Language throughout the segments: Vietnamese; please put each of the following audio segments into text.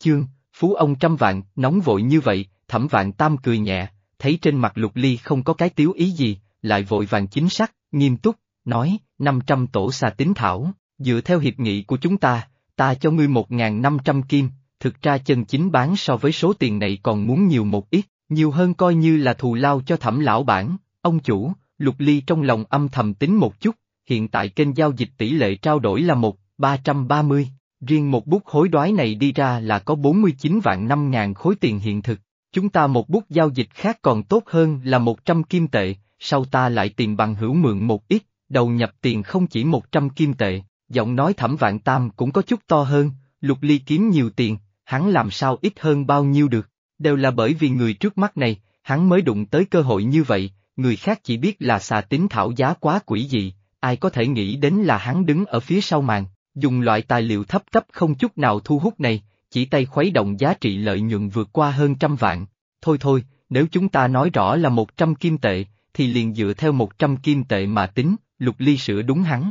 chương, phú ông trăm vạn, nóng vội như vậy, thẩm vạn tam cười nhẹ, thấy trên mặt lục ly không có cái tiếu ý gì, lại vội vàng chính xác, nghiêm túc, nói, 500 tổ xà tính thảo, dựa theo hiệp nghị của chúng ta, ta cho ngươi 1.500 kim, thực ra chân chính bán so với số tiền này còn muốn nhiều một ít, nhiều hơn coi như là thù lao cho thẩm lão bản, ông chủ, lục ly trong lòng âm thầm tính một chút, hiện tại kênh giao dịch tỷ lệ trao đổi là một, 330, riêng một bút hối đoái này đi ra là có 49 vạn 5 ngàn khối tiền hiện thực, chúng ta một bút giao dịch khác còn tốt hơn là 100 kim tệ, sau ta lại tìm bằng hữu mượn một ít, đầu nhập tiền không chỉ 100 kim tệ, giọng nói thẩm vạn tam cũng có chút to hơn, lục ly kiếm nhiều tiền, hắn làm sao ít hơn bao nhiêu được, đều là bởi vì người trước mắt này, hắn mới đụng tới cơ hội như vậy, người khác chỉ biết là xà tính thảo giá quá quỷ dị, ai có thể nghĩ đến là hắn đứng ở phía sau màn, dùng loại tài liệu thấp cấp không chút nào thu hút này, chỉ tay khuấy động giá trị lợi nhuận vượt qua hơn trăm vạn. Thôi thôi, nếu chúng ta nói rõ là một trăm kim tệ, thì liền dựa theo một trăm kim tệ mà tính, lục ly sửa đúng hắn.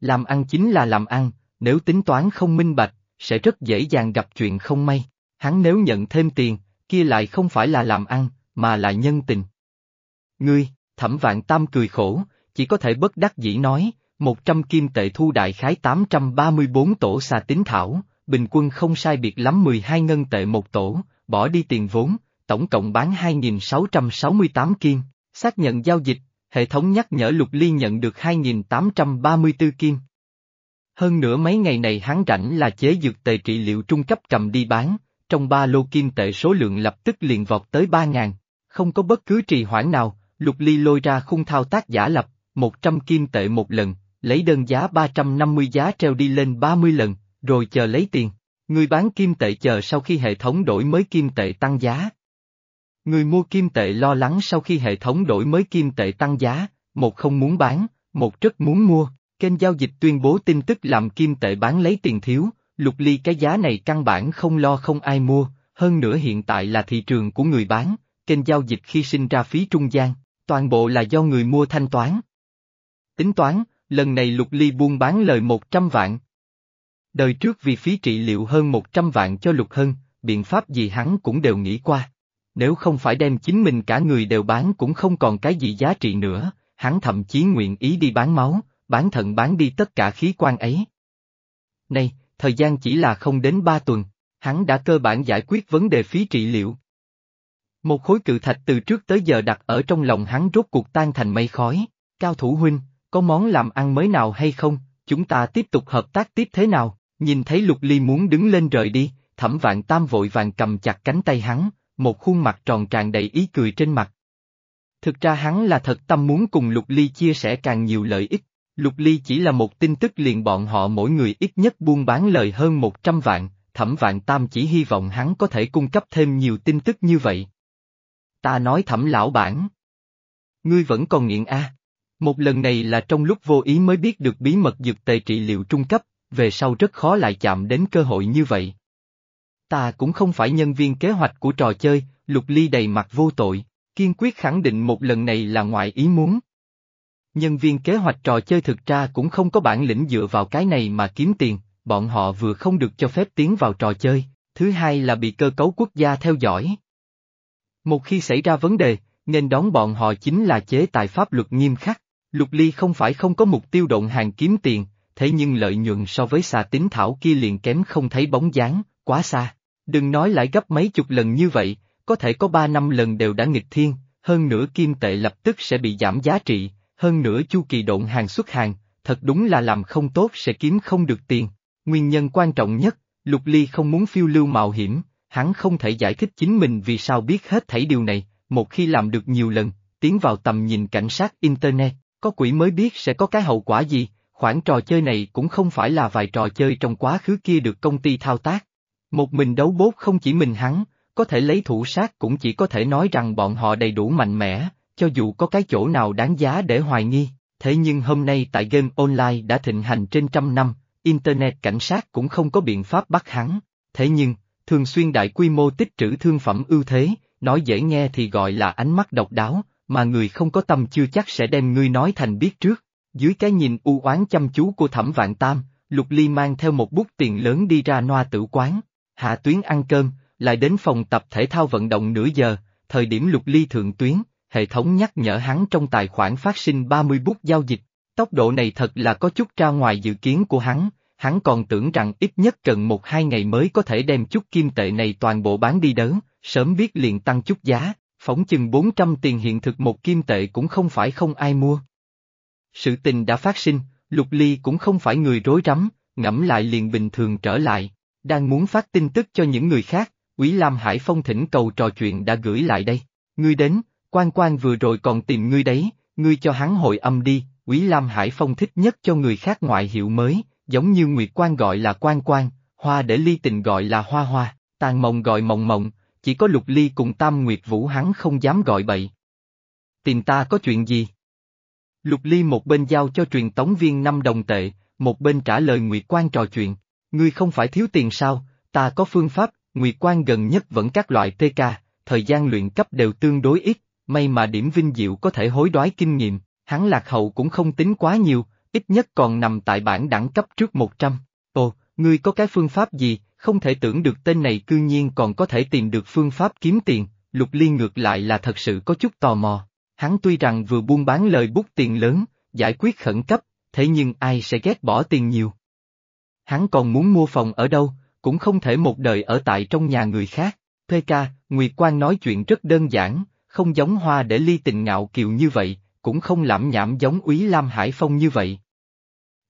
Làm ăn chính là làm ăn, nếu tính toán không minh bạch, sẽ rất dễ dàng gặp chuyện không may. Hắn nếu nhận thêm tiền, kia lại không phải là làm ăn, mà là nhân tình. Ngươi, thẩm vạn tam cười khổ, chỉ có thể bất đắc dĩ nói, một trăm kim tệ thu đại khái 834 tổ xà tính thảo, bình quân không sai biệt lắm 12 ngân tệ một tổ, bỏ đi tiền vốn, tổng cộng bán 2.668 kim, xác nhận giao dịch, hệ thống nhắc nhở Lục Ly nhận được 2.834 kim. Hơn nữa mấy ngày này hắn rảnh là chế dược tệ trị liệu trung cấp cầm đi bán, trong ba lô kim tệ số lượng lập tức liền vọt tới 3.000, không có bất cứ trì hoãn nào, Lục Ly lôi ra khung thao tác giả lập, 100 kim tệ một lần, lấy đơn giá 350 giá treo đi lên 30 lần, rồi chờ lấy tiền. Người bán kim tệ chờ sau khi hệ thống đổi mới kim tệ tăng giá. Người mua kim tệ lo lắng sau khi hệ thống đổi mới kim tệ tăng giá, một không muốn bán, một rất muốn mua, kênh giao dịch tuyên bố tin tức làm kim tệ bán lấy tiền thiếu, lục ly cái giá này căn bản không lo không ai mua, hơn nữa hiện tại là thị trường của người bán, kênh giao dịch khi sinh ra phí trung gian, toàn bộ là do người mua thanh toán. Tính toán, lần này lục ly buôn bán lời 100 vạn. Đời trước vì phí trị liệu hơn 100 vạn cho lục hân, biện pháp gì hắn cũng đều nghĩ qua. Nếu không phải đem chính mình cả người đều bán cũng không còn cái gì giá trị nữa, hắn thậm chí nguyện ý đi bán máu, bán thận bán đi tất cả khí quan ấy. Này, thời gian chỉ là không đến ba tuần, hắn đã cơ bản giải quyết vấn đề phí trị liệu. Một khối cự thạch từ trước tới giờ đặt ở trong lòng hắn rốt cuộc tan thành mây khói, cao thủ huynh, có món làm ăn mới nào hay không, chúng ta tiếp tục hợp tác tiếp thế nào, nhìn thấy lục ly muốn đứng lên rời đi, thẩm vạn tam vội vàng cầm chặt cánh tay hắn, một khuôn mặt tròn tràn đầy ý cười trên mặt. Thực ra hắn là thật tâm muốn cùng lục ly chia sẻ càng nhiều lợi ích, lục ly chỉ là một tin tức liền bọn họ mỗi người ít nhất buôn bán lời hơn 100 vạn, thẩm vạn tam chỉ hy vọng hắn có thể cung cấp thêm nhiều tin tức như vậy. Ta nói thẩm lão bản. Ngươi vẫn còn nghiện a? Một lần này là trong lúc vô ý mới biết được bí mật dược tề trị liệu trung cấp, về sau rất khó lại chạm đến cơ hội như vậy. Ta cũng không phải nhân viên kế hoạch của trò chơi, lục ly đầy mặt vô tội, kiên quyết khẳng định một lần này là ngoại ý muốn. Nhân viên kế hoạch trò chơi thực ra cũng không có bản lĩnh dựa vào cái này mà kiếm tiền, bọn họ vừa không được cho phép tiến vào trò chơi, thứ hai là bị cơ cấu quốc gia theo dõi. Một khi xảy ra vấn đề, nên đón bọn họ chính là chế tài pháp luật nghiêm khắc. Lục Ly không phải không có mục tiêu động hàng kiếm tiền, thế nhưng lợi nhuận so với xà tính thảo kia liền kém không thấy bóng dáng, quá xa. Đừng nói lại gấp mấy chục lần như vậy, có thể có ba năm lần đều đã nghịch thiên, hơn nữa kim tệ lập tức sẽ bị giảm giá trị, hơn nữa chu kỳ độn hàng xuất hàng, thật đúng là làm không tốt sẽ kiếm không được tiền. Nguyên nhân quan trọng nhất, Lục Ly không muốn phiêu lưu mạo hiểm, hắn không thể giải thích chính mình vì sao biết hết thảy điều này, một khi làm được nhiều lần, tiến vào tầm nhìn cảnh sát Internet, có quỷ mới biết sẽ có cái hậu quả gì, khoản trò chơi này cũng không phải là vài trò chơi trong quá khứ kia được công ty thao tác. Một mình đấu bốt không chỉ mình hắn, có thể lấy thủ sát cũng chỉ có thể nói rằng bọn họ đầy đủ mạnh mẽ, cho dù có cái chỗ nào đáng giá để hoài nghi, thế nhưng hôm nay tại game online đã thịnh hành trên trăm năm, Internet cảnh sát cũng không có biện pháp bắt hắn, thế nhưng, thường xuyên đại quy mô tích trữ thương phẩm ưu thế, nói dễ nghe thì gọi là ánh mắt độc đáo, mà người không có tâm chưa chắc sẽ đem ngươi nói thành biết trước. Dưới cái nhìn u oán chăm chú của thẩm vạn tam, Lục Ly mang theo một bút tiền lớn đi ra noa tử quán. Hạ tuyến ăn cơm, lại đến phòng tập thể thao vận động nửa giờ, thời điểm lục ly thượng tuyến, hệ thống nhắc nhở hắn trong tài khoản phát sinh 30 bút giao dịch. Tốc độ này thật là có chút ra ngoài dự kiến của hắn, hắn còn tưởng rằng ít nhất cần một hai ngày mới có thể đem chút kim tệ này toàn bộ bán đi đớn, sớm biết liền tăng chút giá, phóng chừng 400 tiền hiện thực một kim tệ cũng không phải không ai mua. Sự tình đã phát sinh, Lục Ly cũng không phải người rối rắm, ngẫm lại liền bình thường trở lại, đang muốn phát tin tức cho những người khác, Quý Lam Hải Phong thỉnh cầu trò chuyện đã gửi lại đây. Ngươi đến, quan quan vừa rồi còn tìm ngươi đấy, ngươi cho hắn hội âm đi, Quý Lam Hải Phong thích nhất cho người khác ngoại hiệu mới, giống như Nguyệt Quan gọi là quan quan, hoa để ly tình gọi là hoa hoa, tàn mộng gọi mộng mộng, chỉ có lục ly cùng tam Nguyệt Vũ hắn không dám gọi bậy. Tìm ta có chuyện gì? Lục ly một bên giao cho truyền tống viên năm đồng tệ, một bên trả lời Nguyệt Quan trò chuyện. Ngươi không phải thiếu tiền sao, ta có phương pháp, Nguyệt Quan gần nhất vẫn các loại TK, thời gian luyện cấp đều tương đối ít, may mà điểm vinh diệu có thể hối đoái kinh nghiệm, hắn lạc hậu cũng không tính quá nhiều, ít nhất còn nằm tại bản đẳng cấp trước 100. Ồ, ngươi có cái phương pháp gì, không thể tưởng được tên này cư nhiên còn có thể tìm được phương pháp kiếm tiền, Lục Liên ngược lại là thật sự có chút tò mò. Hắn tuy rằng vừa buôn bán lời bút tiền lớn, giải quyết khẩn cấp, thế nhưng ai sẽ ghét bỏ tiền nhiều. Hắn còn muốn mua phòng ở đâu, cũng không thể một đời ở tại trong nhà người khác. PK, Nguyệt Quang nói chuyện rất đơn giản, không giống hoa để ly tình ngạo kiều như vậy, cũng không lãm nhảm giống úy Lam Hải Phong như vậy.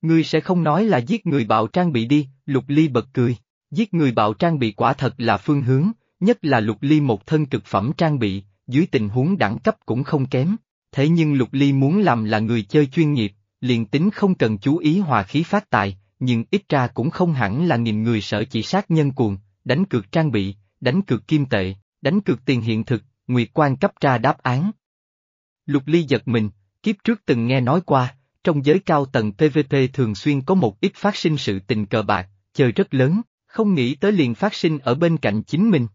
Ngươi sẽ không nói là giết người bạo trang bị đi, Lục Ly bật cười. Giết người bạo trang bị quả thật là phương hướng, nhất là Lục Ly một thân cực phẩm trang bị, dưới tình huống đẳng cấp cũng không kém. Thế nhưng Lục Ly muốn làm là người chơi chuyên nghiệp, liền tính không cần chú ý hòa khí phát tài, nhưng ít ra cũng không hẳn là nghìn người sợ chỉ sát nhân cuồng, đánh cược trang bị, đánh cược kim tệ, đánh cược tiền hiện thực, Nguyệt Quan cấp ra đáp án. Lục Ly giật mình, kiếp trước từng nghe nói qua, trong giới cao tầng PVP thường xuyên có một ít phát sinh sự tình cờ bạc, chơi rất lớn, không nghĩ tới liền phát sinh ở bên cạnh chính mình.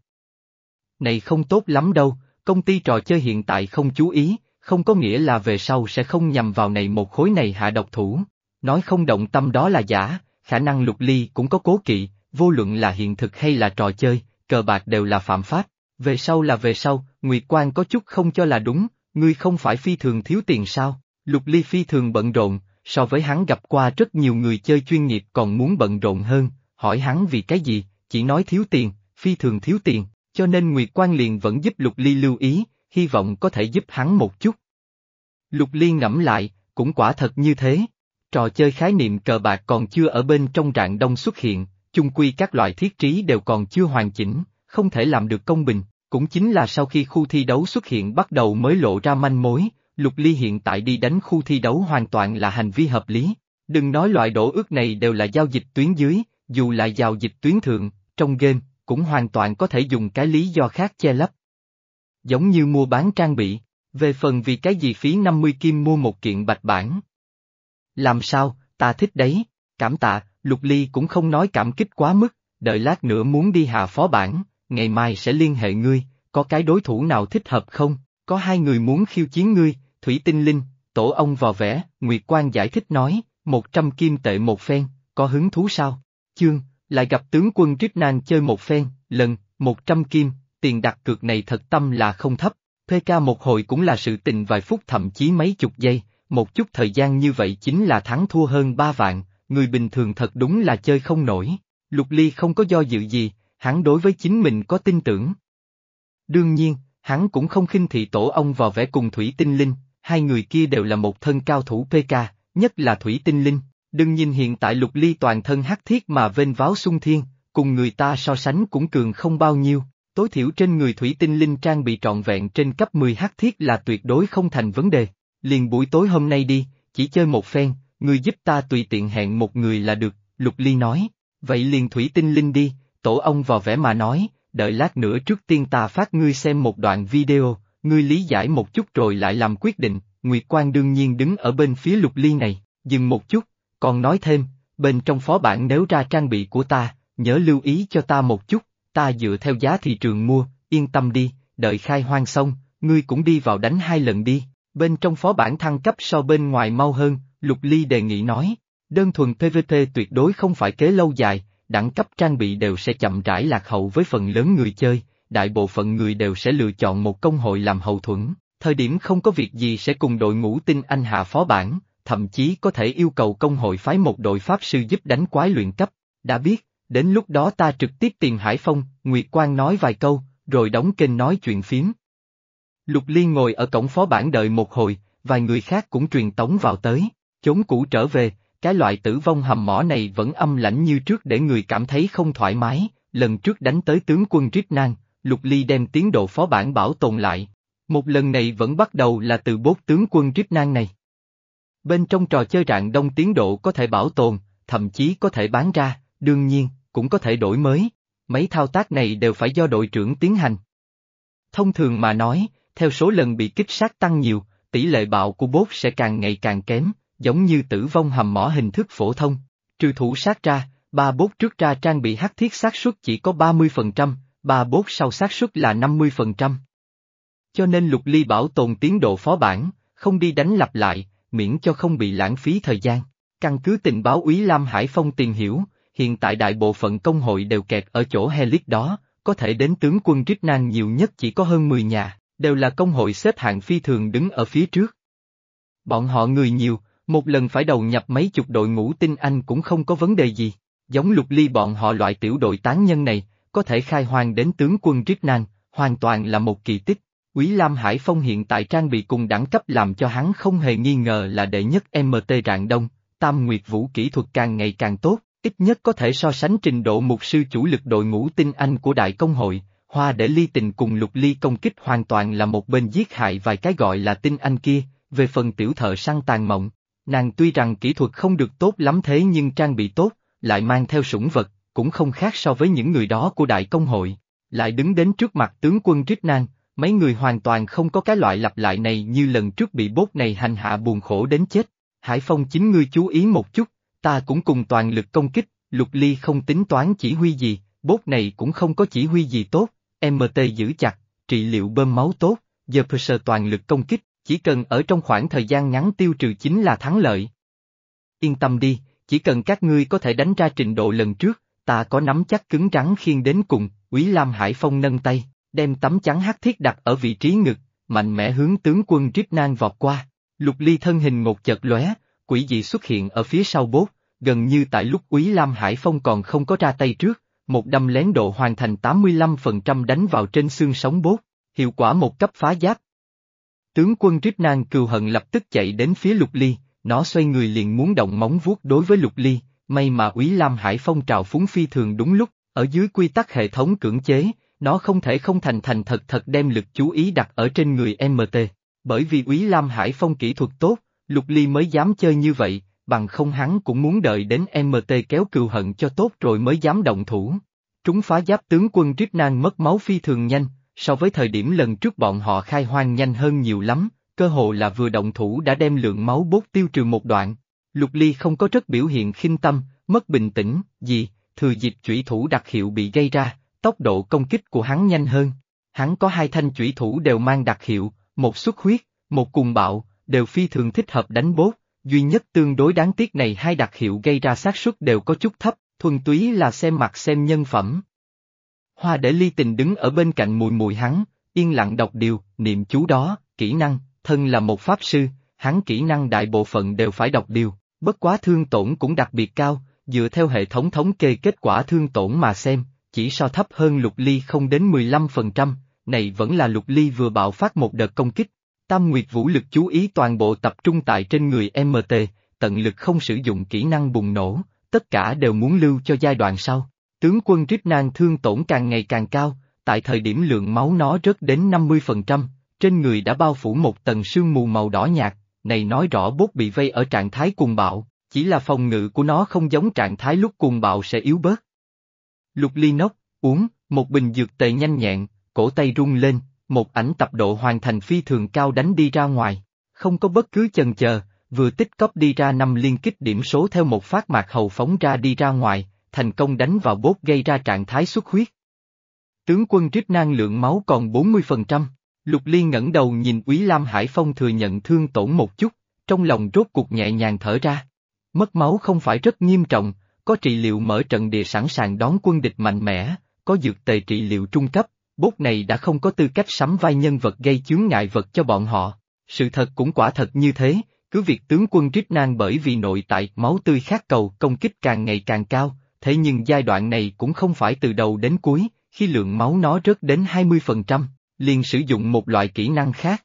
Này không tốt lắm đâu, công ty trò chơi hiện tại không chú ý, không có nghĩa là về sau sẽ không nhằm vào này một khối này hạ độc thủ. Nói không động tâm đó là giả, khả năng lục ly cũng có cố kỵ, vô luận là hiện thực hay là trò chơi, cờ bạc đều là phạm pháp. Về sau là về sau, Nguyệt quang có chút không cho là đúng, ngươi không phải phi thường thiếu tiền sao? Lục Ly phi thường bận rộn, so với hắn gặp qua rất nhiều người chơi chuyên nghiệp còn muốn bận rộn hơn, hỏi hắn vì cái gì, chỉ nói thiếu tiền, phi thường thiếu tiền, cho nên Nguyệt Quan liền vẫn giúp Lục Ly lưu ý, hy vọng có thể giúp hắn một chút. Lục Ly ngẫm lại, cũng quả thật như thế. Trò chơi khái niệm cờ bạc còn chưa ở bên trong rạng đông xuất hiện, chung quy các loại thiết trí đều còn chưa hoàn chỉnh, không thể làm được công bình, cũng chính là sau khi khu thi đấu xuất hiện bắt đầu mới lộ ra manh mối, Lục Ly hiện tại đi đánh khu thi đấu hoàn toàn là hành vi hợp lý. Đừng nói loại đổ ước này đều là giao dịch tuyến dưới, dù là giao dịch tuyến thượng, trong game, cũng hoàn toàn có thể dùng cái lý do khác che lấp. Giống như mua bán trang bị, về phần vì cái gì phí 50 kim mua một kiện bạch bản. Làm sao, ta thích đấy, cảm tạ, Lục Ly cũng không nói cảm kích quá mức, đợi lát nữa muốn đi hạ phó bản, ngày mai sẽ liên hệ ngươi, có cái đối thủ nào thích hợp không, có hai người muốn khiêu chiến ngươi, Thủy Tinh Linh, tổ ông vò vẽ, Nguyệt Quang giải thích nói, một trăm kim tệ một phen, có hứng thú sao? Chương, lại gặp tướng quân Trích Nàng chơi một phen, lần, một trăm kim, tiền đặt cược này thật tâm là không thấp. PK một hồi cũng là sự tình vài phút thậm chí mấy chục giây, một chút thời gian như vậy chính là thắng thua hơn ba vạn, người bình thường thật đúng là chơi không nổi. Lục Ly không có do dự gì, hắn đối với chính mình có tin tưởng. Đương nhiên, hắn cũng không khinh thị tổ ông vào vẻ cùng Thủy Tinh Linh, hai người kia đều là một thân cao thủ PK, nhất là Thủy Tinh Linh. Đừng nhìn hiện tại Lục Ly toàn thân hắc thiết mà vênh váo sung thiên, cùng người ta so sánh cũng cường không bao nhiêu, tối thiểu trên người Thủy Tinh Linh trang bị trọn vẹn trên cấp 10 hắc thiết là tuyệt đối không thành vấn đề. Liền buổi tối hôm nay đi, chỉ chơi một phen, người giúp ta tùy tiện hẹn một người là được, Lục Ly nói. Vậy liền Thủy Tinh Linh đi, tổ ông vào vẻ mà nói, đợi lát nữa trước tiên ta phát ngươi xem một đoạn video, ngươi lý giải một chút rồi lại làm quyết định, Nguyệt Quang đương nhiên đứng ở bên phía Lục Ly này, dừng một chút, còn nói thêm, bên trong phó bản nếu ra trang bị của ta, nhớ lưu ý cho ta một chút, ta dựa theo giá thị trường mua, yên tâm đi, đợi khai hoang xong, ngươi cũng đi vào đánh hai lần đi, bên trong phó bản thăng cấp so bên ngoài mau hơn, Lục Ly đề nghị nói, đơn thuần PVP tuyệt đối không phải kế lâu dài, đẳng cấp trang bị đều sẽ chậm rãi lạc hậu với phần lớn người chơi, đại bộ phận người đều sẽ lựa chọn một công hội làm hậu thuẫn, thời điểm không có việc gì sẽ cùng đội ngũ tinh anh hạ phó bản, thậm chí có thể yêu cầu công hội phái một đội pháp sư giúp đánh quái luyện cấp, đã biết, đến lúc đó ta trực tiếp tìm Hải Phong, Nguyệt Quang nói vài câu, rồi đóng kênh nói chuyện phím. Lục Liên ngồi ở cổng phó bản đợi một hồi, vài người khác cũng truyền tống vào tới, chốn cũ trở về, cái loại tử vong hầm mỏ này vẫn âm lãnh như trước để người cảm thấy không thoải mái, lần trước đánh tới tướng quân Rít Nang, Lục Ly đem tiến độ phó bản bảo tồn lại. Một lần này vẫn bắt đầu là từ bốt tướng quân Rít Nang này. Bên trong trò chơi rạng đông tiến độ có thể bảo tồn, thậm chí có thể bán ra, đương nhiên, cũng có thể đổi mới. Mấy thao tác này đều phải do đội trưởng tiến hành. Thông thường mà nói, theo số lần bị kích sát tăng nhiều, tỷ lệ bạo của bốt sẽ càng ngày càng kém, giống như tử vong hầm mỏ hình thức phổ thông. Trừ thủ sát ra, ba bốt trước ra trang bị hắc thiết xác suất chỉ có 30%, ba bốt sau xác suất là 50%. Cho nên lục ly bảo tồn tiến độ phó bản, không đi đánh lặp lại, miễn cho không bị lãng phí thời gian. Căn cứ tình báo úy Lam Hải Phong tìm hiểu, hiện tại đại bộ phận công hội đều kẹt ở chỗ Helix đó, có thể đến tướng quân Trích nan nhiều nhất chỉ có hơn 10 nhà, đều là công hội xếp hạng phi thường đứng ở phía trước. Bọn họ người nhiều, một lần phải đầu nhập mấy chục đội ngũ tinh anh cũng không có vấn đề gì, giống lục ly bọn họ loại tiểu đội tán nhân này, có thể khai hoang đến tướng quân Trích nan, hoàn toàn là một kỳ tích. Quý Lam Hải Phong hiện tại trang bị cùng đẳng cấp làm cho hắn không hề nghi ngờ là đệ nhất MT Rạng Đông, Tam Nguyệt Vũ kỹ thuật càng ngày càng tốt, ít nhất có thể so sánh trình độ mục sư chủ lực đội ngũ tinh anh của Đại Công hội, Hoa để ly tình cùng lục ly công kích hoàn toàn là một bên giết hại vài cái gọi là tinh anh kia, về phần tiểu thợ săn tàn mộng. Nàng tuy rằng kỹ thuật không được tốt lắm thế nhưng trang bị tốt, lại mang theo sủng vật, cũng không khác so với những người đó của đại công hội. Lại đứng đến trước mặt tướng quân Trích Nang, mấy người hoàn toàn không có cái loại lặp lại này như lần trước bị bốt này hành hạ buồn khổ đến chết. Hải Phong chính ngươi chú ý một chút, ta cũng cùng toàn lực công kích, lục ly không tính toán chỉ huy gì, bốt này cũng không có chỉ huy gì tốt, MT giữ chặt, trị liệu bơm máu tốt, giờ Perser toàn lực công kích, chỉ cần ở trong khoảng thời gian ngắn tiêu trừ chính là thắng lợi. Yên tâm đi, chỉ cần các ngươi có thể đánh ra trình độ lần trước, ta có nắm chắc cứng rắn khiên đến cùng, Quý Lam Hải Phong nâng tay, đem tấm chắn hắc thiết đặt ở vị trí ngực, mạnh mẽ hướng tướng quân Rip Nang vọt qua. Lục ly thân hình một chợt lóe, quỷ dị xuất hiện ở phía sau bốt, gần như tại lúc Quý Lam Hải Phong còn không có ra tay trước, một đâm lén độ hoàn thành 85% đánh vào trên xương sống bốt, hiệu quả một cấp phá giáp. Tướng quân Rip Nang cừu hận lập tức chạy đến phía Lục Ly, nó xoay người liền muốn động móng vuốt đối với Lục Ly, may mà Úy Lam Hải Phong trào phúng phi thường đúng lúc, ở dưới quy tắc hệ thống cưỡng chế, nó không thể không thành thành thật thật đem lực chú ý đặt ở trên người MT. Bởi vì Úy Lam Hải Phong kỹ thuật tốt, Lục Ly mới dám chơi như vậy, bằng không hắn cũng muốn đợi đến MT kéo cừu hận cho tốt rồi mới dám động thủ. Trúng phá giáp tướng quân Trích Nan mất máu phi thường nhanh, so với thời điểm lần trước bọn họ khai hoang nhanh hơn nhiều lắm, cơ hồ là vừa động thủ đã đem lượng máu bốt tiêu trừ một đoạn. Lục Ly không có rất biểu hiện khinh tâm, mất bình tĩnh, gì, thừa dịp chủy thủ đặc hiệu bị gây ra, tốc độ công kích của hắn nhanh hơn. Hắn có hai thanh chủy thủ đều mang đặc hiệu, một xuất huyết, một cùng bạo, đều phi thường thích hợp đánh bốt, duy nhất tương đối đáng tiếc này hai đặc hiệu gây ra xác suất đều có chút thấp, thuần túy là xem mặt xem nhân phẩm. Hoa để ly tình đứng ở bên cạnh mùi mùi hắn, yên lặng đọc điều, niệm chú đó, kỹ năng, thân là một pháp sư, hắn kỹ năng đại bộ phận đều phải đọc điều, bất quá thương tổn cũng đặc biệt cao, dựa theo hệ thống thống kê kết quả thương tổn mà xem, chỉ so thấp hơn lục ly không đến 15%, này vẫn là lục ly vừa bạo phát một đợt công kích. Tam Nguyệt Vũ lực chú ý toàn bộ tập trung tại trên người MT, tận lực không sử dụng kỹ năng bùng nổ, tất cả đều muốn lưu cho giai đoạn sau. Tướng quân Trích Nang thương tổn càng ngày càng cao, tại thời điểm lượng máu nó rớt đến 50%, trên người đã bao phủ một tầng sương mù màu đỏ nhạt, này nói rõ bốt bị vây ở trạng thái cuồng bạo, chỉ là phòng ngự của nó không giống trạng thái lúc cuồng bạo sẽ yếu bớt. Lục ly nốc, uống, một bình dược tệ nhanh nhẹn, cổ tay rung lên, một ảnh tập độ hoàn thành phi thường cao đánh đi ra ngoài, không có bất cứ chần chờ, vừa tích cóp đi ra năm liên kích điểm số theo một phát mạc hầu phóng ra đi ra ngoài, thành công đánh vào bốt gây ra trạng thái xuất huyết. Tướng quân trích năng lượng máu còn 40%, Lục Ly ngẩng đầu nhìn Úy Lam Hải Phong thừa nhận thương tổn một chút, trong lòng rốt cuộc nhẹ nhàng thở ra. Mất máu không phải rất nghiêm trọng, có trị liệu mở trận địa sẵn sàng đón quân địch mạnh mẽ, có dược tề trị liệu trung cấp, bốt này đã không có tư cách sắm vai nhân vật gây chướng ngại vật cho bọn họ. Sự thật cũng quả thật như thế, cứ việc tướng quân Rít Nang bởi vì nội tại máu tươi khát cầu công kích càng ngày càng cao, thế nhưng giai đoạn này cũng không phải từ đầu đến cuối, khi lượng máu nó rớt đến 20%, liền sử dụng một loại kỹ năng khác.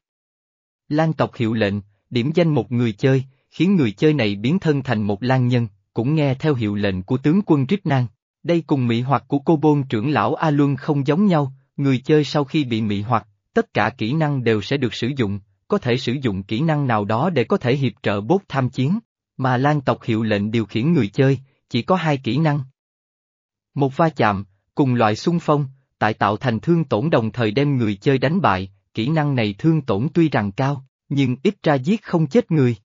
Lan tộc hiệu lệnh, điểm danh một người chơi, khiến người chơi này biến thân thành một lan nhân, cũng nghe theo hiệu lệnh của tướng quân Rít Nang. Đây cùng mị hoặc của cô bôn trưởng lão A Luân không giống nhau, người chơi sau khi bị mị hoặc, tất cả kỹ năng đều sẽ được sử dụng, có thể sử dụng kỹ năng nào đó để có thể hiệp trợ bốt tham chiến, mà lan tộc hiệu lệnh điều khiển người chơi, chỉ có hai kỹ năng. Một va chạm, cùng loại xung phong, tại tạo thành thương tổn đồng thời đem người chơi đánh bại, kỹ năng này thương tổn tuy rằng cao, nhưng ít ra giết không chết người.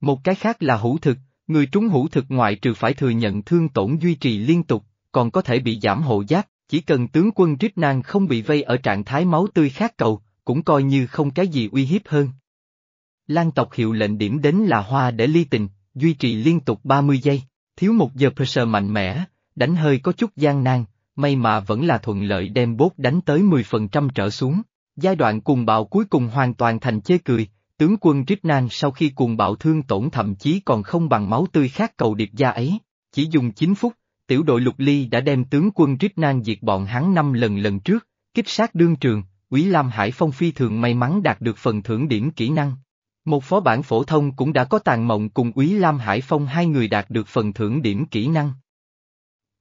Một cái khác là hữu thực, người trúng hữu thực ngoại trừ phải thừa nhận thương tổn duy trì liên tục, còn có thể bị giảm hộ giáp, chỉ cần tướng quân Trích Nang không bị vây ở trạng thái máu tươi khát cầu, cũng coi như không cái gì uy hiếp hơn. Lan tộc hiệu lệnh điểm đến là hoa để ly tình, duy trì liên tục 30 giây, thiếu một giờ pressure mạnh mẽ, đánh hơi có chút gian nan, may mà vẫn là thuận lợi đem bốt đánh tới 10% trở xuống. Giai đoạn cùng bạo cuối cùng hoàn toàn thành chê cười, tướng quân Trích Nan sau khi cuồng bạo thương tổn thậm chí còn không bằng máu tươi khác cầu điệp gia ấy, chỉ dùng 9 phút, tiểu đội lục ly đã đem tướng quân Trích Nan diệt bọn hắn năm lần lần trước, kích sát đương trường, Quý Lam Hải Phong phi thường may mắn đạt được phần thưởng điểm kỹ năng. Một phó bản phổ thông cũng đã có tàn mộng cùng Quý Lam Hải Phong hai người đạt được phần thưởng điểm kỹ năng.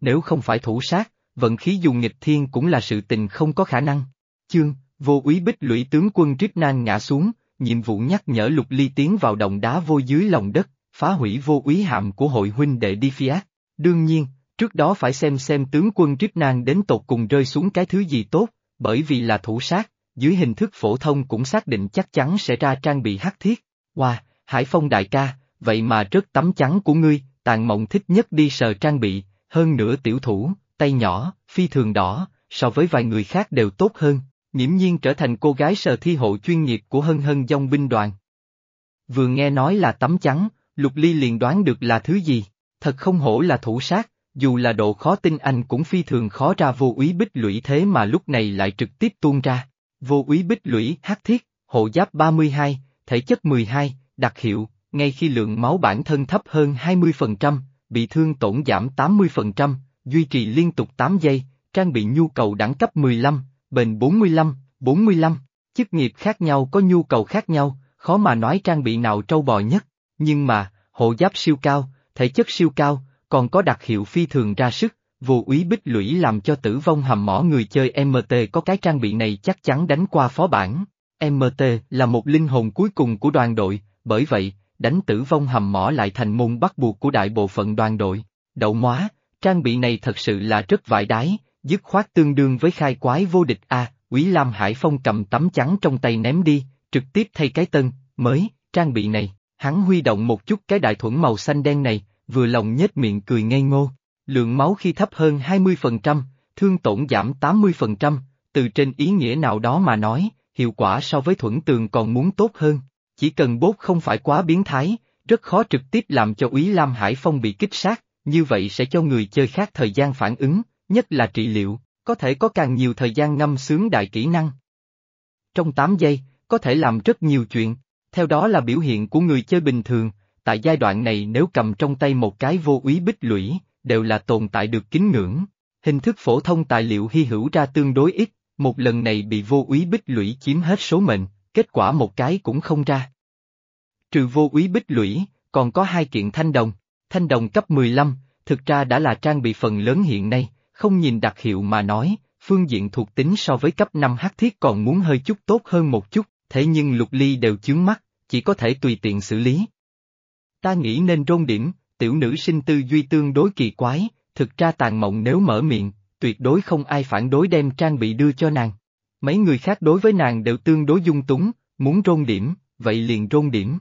Nếu không phải thủ sát, vận khí dùng nghịch thiên cũng là sự tình không có khả năng. Chương, vô úy bích lũy tướng quân Trích Nan ngã xuống, nhiệm vụ nhắc nhở lục ly tiến vào đồng đá vô dưới lòng đất, phá hủy vô úy hạm của hội huynh đệ đi phiát. Đương nhiên, trước đó phải xem xem tướng quân Trích nang đến tột cùng rơi xuống cái thứ gì tốt, bởi vì là thủ sát, dưới hình thức phổ thông cũng xác định chắc chắn sẽ ra trang bị hắc thiết. Wow, Hải Phong đại ca, vậy mà rất tấm trắng của ngươi, tàn mộng thích nhất đi sờ trang bị, hơn nữa tiểu thủ, tay nhỏ, phi thường đỏ, so với vài người khác đều tốt hơn, nghiễm nhiên trở thành cô gái sờ thi hộ chuyên nghiệp của hân hân dòng binh đoàn. Vừa nghe nói là tấm chắn, Lục Ly liền đoán được là thứ gì, thật không hổ là thủ sát, dù là độ khó tin anh cũng phi thường khó ra vô úy bích lũy thế mà lúc này lại trực tiếp tuôn ra. Vô úy bích lũy hắc thiết, hộ giáp 32, thể chất 12, đặc hiệu, ngay khi lượng máu bản thân thấp hơn 20%, bị thương tổn giảm 80%, duy trì liên tục 8 giây, trang bị nhu cầu đẳng cấp 15, bền 45, 45. Chức nghiệp khác nhau có nhu cầu khác nhau, khó mà nói trang bị nào trâu bò nhất, nhưng mà, hộ giáp siêu cao, thể chất siêu cao, còn có đặc hiệu phi thường ra sức, vô úy bích lũy làm cho tử vong hầm mỏ người chơi MT có cái trang bị này chắc chắn đánh qua phó bản. MT là một linh hồn cuối cùng của đoàn đội, bởi vậy, đánh tử vong hầm mỏ lại thành môn bắt buộc của đại bộ phận đoàn đội. Đậu móa, trang bị này thật sự là rất vải đái, dứt khoát tương đương với khai quái vô địch A, Quý Lam Hải Phong cầm tấm trắng trong tay ném đi, trực tiếp thay cái tân, mới, trang bị này, hắn huy động một chút cái đại thuẫn màu xanh đen này, vừa lòng nhếch miệng cười ngây ngô. Lượng máu khi thấp hơn 20%, thương tổn giảm 80%, từ trên ý nghĩa nào đó mà nói, hiệu quả so với thuẫn tường còn muốn tốt hơn. Chỉ cần bốt không phải quá biến thái, rất khó trực tiếp làm cho Úy Lam Hải Phong bị kích sát, như vậy sẽ cho người chơi khác thời gian phản ứng, nhất là trị liệu, có thể có càng nhiều thời gian ngâm sướng đại kỹ năng. Trong 8 giây, có thể làm rất nhiều chuyện, theo đó là biểu hiện của người chơi bình thường, tại giai đoạn này nếu cầm trong tay một cái vô úy bích lũy, đều là tồn tại được kính ngưỡng. Hình thức phổ thông tài liệu hy hữu ra tương đối ít, một lần này bị vô úy bích lũy chiếm hết số mệnh, kết quả một cái cũng không ra. Trừ vô úy bích lũy, còn có hai kiện thanh đồng, thanh đồng cấp 15, thực ra đã là trang bị phần lớn hiện nay, không nhìn đặc hiệu mà nói, phương diện thuộc tính so với cấp 5 hắc thiết còn muốn hơi chút tốt hơn một chút, thế nhưng lục ly đều chướng mắt, chỉ có thể tùy tiện xử lý. Ta nghĩ nên rôn điểm, tiểu nữ sinh tư duy tương đối kỳ quái, thực ra tàn mộng nếu mở miệng, tuyệt đối không ai phản đối đem trang bị đưa cho nàng. Mấy người khác đối với nàng đều tương đối dung túng, muốn rôn điểm, vậy liền rôn điểm.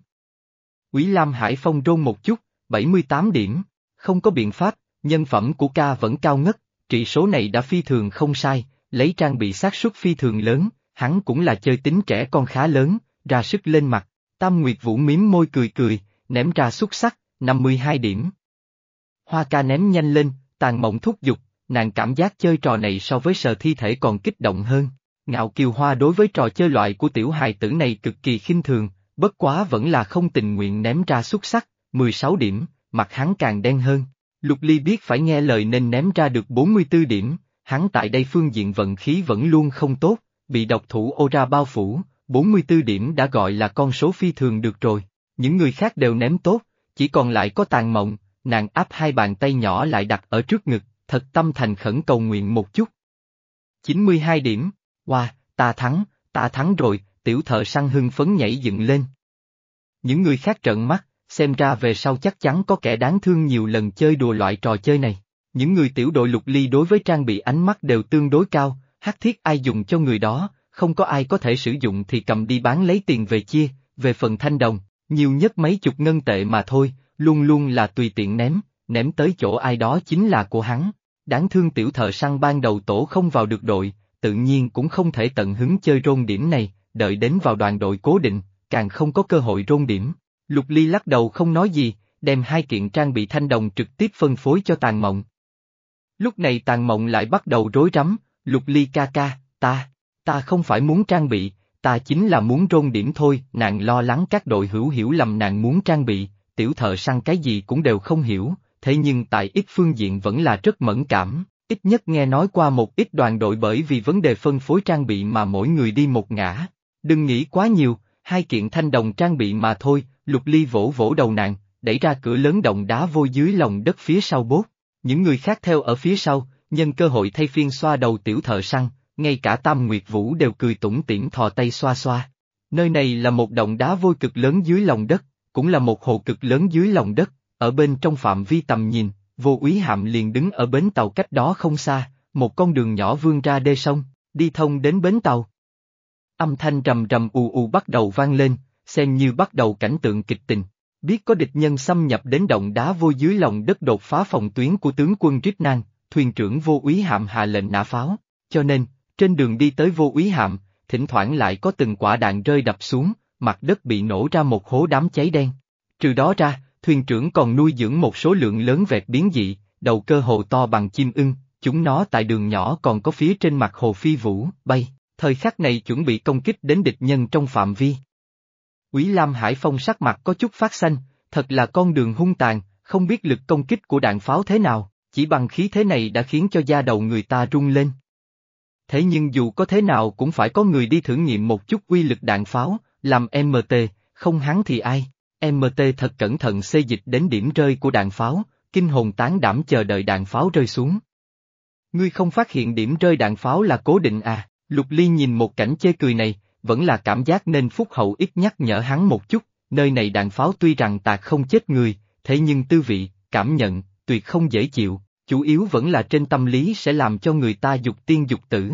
Quý Lam Hải Phong rôn một chút, 78 điểm, không có biện pháp, nhân phẩm của ca vẫn cao ngất, trị số này đã phi thường không sai, lấy trang bị xác suất phi thường lớn, hắn cũng là chơi tính trẻ con khá lớn, ra sức lên mặt, Tam Nguyệt Vũ miếm môi cười cười, ném ra xuất sắc, 52 điểm. Hoa ca ném nhanh lên, tàn mộng thúc giục, nàng cảm giác chơi trò này so với sờ thi thể còn kích động hơn. Ngạo Kiều Hoa đối với trò chơi loại của tiểu hài tử này cực kỳ khinh thường, bất quá vẫn là không tình nguyện ném ra xuất sắc, 16 điểm, mặt hắn càng đen hơn. Lục Ly biết phải nghe lời nên ném ra được 44 điểm, hắn tại đây phương diện vận khí vẫn luôn không tốt, bị độc thủ ô ra bao phủ, 44 điểm đã gọi là con số phi thường được rồi. Những người khác đều ném tốt, chỉ còn lại có tàn mộng, nàng áp hai bàn tay nhỏ lại đặt ở trước ngực, thật tâm thành khẩn cầu nguyện một chút. 92 điểm, wow, ta thắng, ta thắng rồi, tiểu thợ săn hưng phấn nhảy dựng lên. Những người khác trợn mắt, xem ra về sau chắc chắn có kẻ đáng thương nhiều lần chơi đùa loại trò chơi này. Những người tiểu đội lục ly đối với trang bị ánh mắt đều tương đối cao, hắc thiết ai dùng cho người đó, không có ai có thể sử dụng thì cầm đi bán lấy tiền về chia, về phần thanh đồng, nhiều nhất mấy chục ngân tệ mà thôi, luôn luôn là tùy tiện ném, ném tới chỗ ai đó chính là của hắn. Đáng thương tiểu thợ săn ban đầu tổ không vào được đội, tự nhiên cũng không thể tận hứng chơi rôn điểm này, đợi đến vào đoàn đội cố định, càng không có cơ hội rôn điểm. Lục Ly lắc đầu không nói gì, đem hai kiện trang bị thanh đồng trực tiếp phân phối cho tàn mộng. Lúc này tàn mộng lại bắt đầu rối rắm, Lục Ly ca ca, ta, ta không phải muốn trang bị, ta chính là muốn rôn điểm thôi, nàng lo lắng các đội hữu hiểu lầm nàng muốn trang bị, tiểu thợ săn cái gì cũng đều không hiểu, thế nhưng tại ít phương diện vẫn là rất mẫn cảm, ít nhất nghe nói qua một ít đoàn đội bởi vì vấn đề phân phối trang bị mà mỗi người đi một ngã. Đừng nghĩ quá nhiều, hai kiện thanh đồng trang bị mà thôi, lục ly vỗ vỗ đầu nàng, đẩy ra cửa lớn động đá vôi dưới lòng đất phía sau bốt. Những người khác theo ở phía sau, nhân cơ hội thay phiên xoa đầu tiểu thợ săn, ngay cả Tam Nguyệt Vũ đều cười tủm tỉm thò tay xoa xoa. Nơi này là một động đá vôi cực lớn dưới lòng đất, cũng là một hồ cực lớn dưới lòng đất, ở bên trong phạm vi tầm nhìn, vô úy hạm liền đứng ở bến tàu cách đó không xa, một con đường nhỏ vươn ra đê sông, đi thông đến bến tàu. Âm thanh rầm rầm ù ù bắt đầu vang lên, xem như bắt đầu cảnh tượng kịch tình. Biết có địch nhân xâm nhập đến động đá vô dưới lòng đất đột phá phòng tuyến của tướng quân Rít Nan, thuyền trưởng vô úy hạm hạ lệnh nã pháo, cho nên, trên đường đi tới vô úy hạm, thỉnh thoảng lại có từng quả đạn rơi đập xuống, mặt đất bị nổ ra một hố đám cháy đen. Trừ đó ra, thuyền trưởng còn nuôi dưỡng một số lượng lớn vẹt biến dị, đầu cơ hồ to bằng chim ưng, chúng nó tại đường nhỏ còn có phía trên mặt hồ phi vũ, bay, thời khắc này chuẩn bị công kích đến địch nhân trong phạm vi. Quý Lam Hải Phong sắc mặt có chút phát xanh, thật là con đường hung tàn, không biết lực công kích của đạn pháo thế nào, chỉ bằng khí thế này đã khiến cho da đầu người ta rung lên. Thế nhưng dù có thế nào cũng phải có người đi thử nghiệm một chút uy lực đạn pháo, làm MT, không hắn thì ai. MT thật cẩn thận xê dịch đến điểm rơi của đạn pháo, kinh hồn tán đảm chờ đợi đạn pháo rơi xuống. Ngươi không phát hiện điểm rơi đạn pháo là cố định à, Lục Ly nhìn một cảnh chê cười này, vẫn là cảm giác nên phúc hậu ít nhắc nhở hắn một chút, nơi này đạn pháo tuy rằng tạc không chết người, thế nhưng tư vị, cảm nhận, tuyệt không dễ chịu, chủ yếu vẫn là trên tâm lý sẽ làm cho người ta dục tiên dục tử.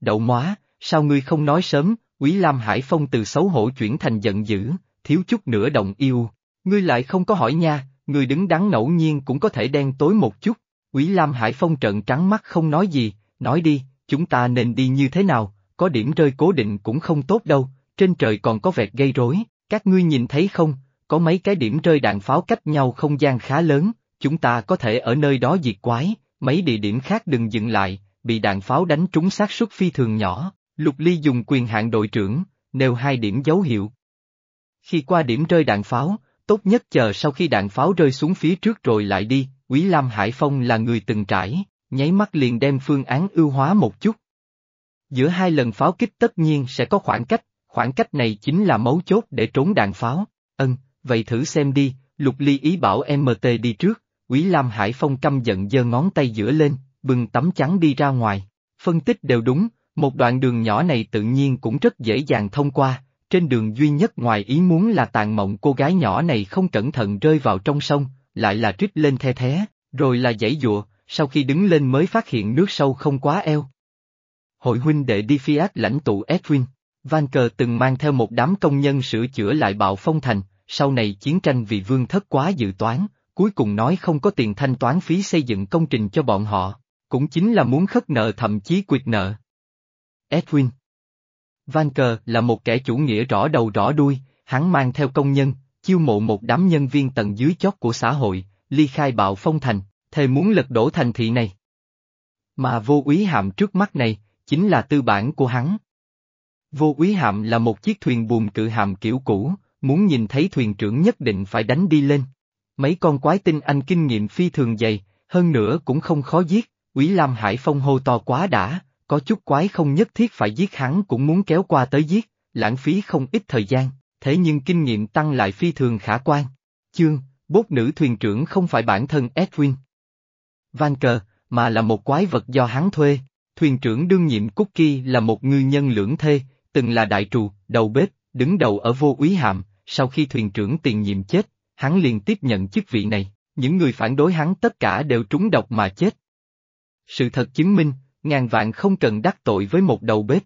Đậu móa, sao ngươi không nói sớm, Quý Lam Hải Phong từ xấu hổ chuyển thành giận dữ, thiếu chút nữa đồng yêu. Ngươi lại không có hỏi nha, ngươi đứng đắn ngẫu nhiên cũng có thể đen tối một chút. Quý Lam Hải Phong trợn trắng mắt không nói gì, nói đi, chúng ta nên đi như thế nào, có điểm rơi cố định cũng không tốt đâu, trên trời còn có vẹt gây rối, các ngươi nhìn thấy không, có mấy cái điểm rơi đạn pháo cách nhau không gian khá lớn, chúng ta có thể ở nơi đó diệt quái, mấy địa điểm khác đừng dừng lại, bị đạn pháo đánh trúng xác suất phi thường nhỏ, Lục Ly dùng quyền hạn đội trưởng, nêu hai điểm dấu hiệu. Khi qua điểm rơi đạn pháo, tốt nhất chờ sau khi đạn pháo rơi xuống phía trước rồi lại đi, Quý Lam Hải Phong là người từng trải, nháy mắt liền đem phương án ưu hóa một chút. Giữa hai lần pháo kích tất nhiên sẽ có khoảng cách, khoảng cách này chính là mấu chốt để trốn đạn pháo, ân, vậy thử xem đi, Lục Ly ý bảo MT đi trước, Quý Lam Hải Phong căm giận giơ ngón tay giữa lên, bừng tấm trắng đi ra ngoài. Phân tích đều đúng, một đoạn đường nhỏ này tự nhiên cũng rất dễ dàng thông qua, trên đường duy nhất ngoài ý muốn là tàn mộng cô gái nhỏ này không cẩn thận rơi vào trong sông, lại là trích lên the thế, rồi là dãy dụa, sau khi đứng lên mới phát hiện nước sâu không quá eo. Hội huynh đệ đi Fiat lãnh tụ Edwin, Van Cờ từng mang theo một đám công nhân sửa chữa lại bạo phong thành, sau này chiến tranh vì vương thất quá dự toán, cuối cùng nói không có tiền thanh toán phí xây dựng công trình cho bọn họ, cũng chính là muốn khất nợ thậm chí quyệt nợ. Edwin Van Cờ là một kẻ chủ nghĩa rõ đầu rõ đuôi, hắn mang theo công nhân, chiêu mộ một đám nhân viên tầng dưới chót của xã hội, ly khai bạo phong thành, thề muốn lật đổ thành thị này. Mà vô úy hạm trước mắt này, chính là tư bản của hắn. Vô úy hạm là một chiếc thuyền buồm cự hạm kiểu cũ, muốn nhìn thấy thuyền trưởng nhất định phải đánh đi lên. Mấy con quái tinh anh kinh nghiệm phi thường dày, hơn nữa cũng không khó giết, Úy Lam Hải Phong hô to quá đã, có chút quái không nhất thiết phải giết hắn cũng muốn kéo qua tới giết, lãng phí không ít thời gian, thế nhưng kinh nghiệm tăng lại phi thường khả quan. Chương, bốt nữ thuyền trưởng không phải bản thân Edwin. Van cờ, mà là một quái vật do hắn thuê, thuyền trưởng đương nhiệm Cookie là một ngư nhân lưỡng thê, từng là đại trù, đầu bếp, đứng đầu ở vô úy hạm, sau khi thuyền trưởng tiền nhiệm chết, hắn liền tiếp nhận chức vị này, những người phản đối hắn tất cả đều trúng độc mà chết. Sự thật chứng minh, ngàn vạn không cần đắc tội với một đầu bếp.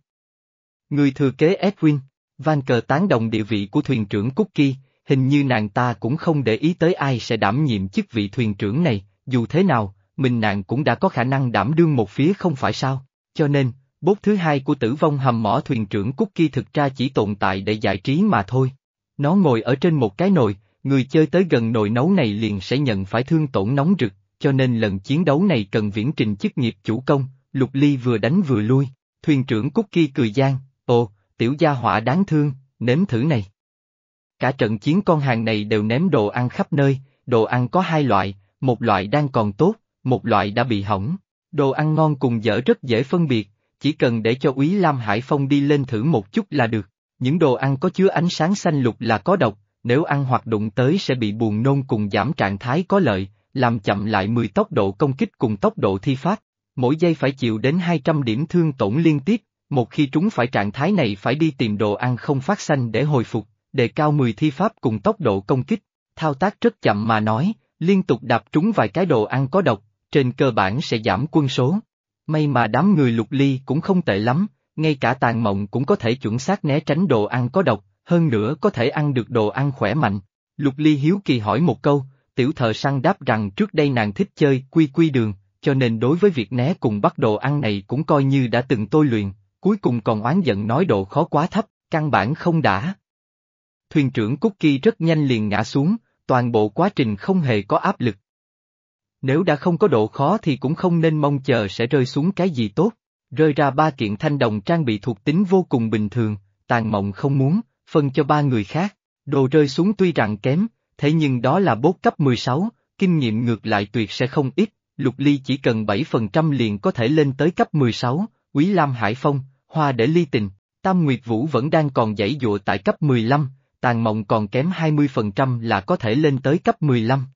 Người thừa kế Edwin, Van cờ tán đồng địa vị của thuyền trưởng Cookie, hình như nàng ta cũng không để ý tới ai sẽ đảm nhiệm chức vị thuyền trưởng này, dù thế nào, mình nàng cũng đã có khả năng đảm đương một phía không phải sao, cho nên, bốt thứ hai của tử vong hầm mỏ thuyền trưởng Cookie thực ra chỉ tồn tại để giải trí mà thôi. Nó ngồi ở trên một cái nồi, người chơi tới gần nồi nấu này liền sẽ nhận phải thương tổn nóng rực, cho nên lần chiến đấu này cần viễn trình chức nghiệp chủ công, Lục Ly vừa đánh vừa lui, thuyền trưởng Cookie cười gian, ồ, tiểu gia hỏa đáng thương, nếm thử này. Cả trận chiến con hàng này đều ném đồ ăn khắp nơi, đồ ăn có hai loại, một loại đang còn tốt, một loại đã bị hỏng. Đồ ăn ngon cùng dở rất dễ phân biệt, chỉ cần để cho Úy Lam Hải Phong đi lên thử một chút là được. Những đồ ăn có chứa ánh sáng xanh lục là có độc, nếu ăn hoặc đụng tới sẽ bị buồn nôn cùng giảm trạng thái có lợi, làm chậm lại 10 tốc độ công kích cùng tốc độ thi phát. Mỗi giây phải chịu đến 200 điểm thương tổn liên tiếp, một khi trúng phải trạng thái này phải đi tìm đồ ăn không phát xanh để hồi phục, đề cao 10 thi pháp cùng tốc độ công kích. Thao tác rất chậm mà nói, liên tục đạp trúng vài cái đồ ăn có độc, trên cơ bản sẽ giảm quân số. May mà đám người lục ly cũng không tệ lắm, ngay cả tàn mộng cũng có thể chuẩn xác né tránh đồ ăn có độc, hơn nữa có thể ăn được đồ ăn khỏe mạnh. Lục ly hiếu kỳ hỏi một câu, tiểu thợ săn đáp rằng trước đây nàng thích chơi quy quy đường, cho nên đối với việc né cùng bắt đồ ăn này cũng coi như đã từng tôi luyện, cuối cùng còn oán giận nói độ khó quá thấp, căn bản không đã. Thuyền trưởng Cookie rất nhanh liền ngã xuống, toàn bộ quá trình không hề có áp lực. Nếu đã không có độ khó thì cũng không nên mong chờ sẽ rơi xuống cái gì tốt, rơi ra ba kiện thanh đồng trang bị thuộc tính vô cùng bình thường, tàn mộng không muốn, phân cho ba người khác, đồ rơi xuống tuy rằng kém, thế nhưng đó là bốt cấp 16, kinh nghiệm ngược lại tuyệt sẽ không ít, Lục Ly chỉ cần 7% liền có thể lên tới cấp 16, Quý Lam Hải Phong, Hoa để ly tình, Tam Nguyệt Vũ vẫn đang còn dãy dụa tại cấp 15, Tàn Mộng còn kém 20% là có thể lên tới cấp 15.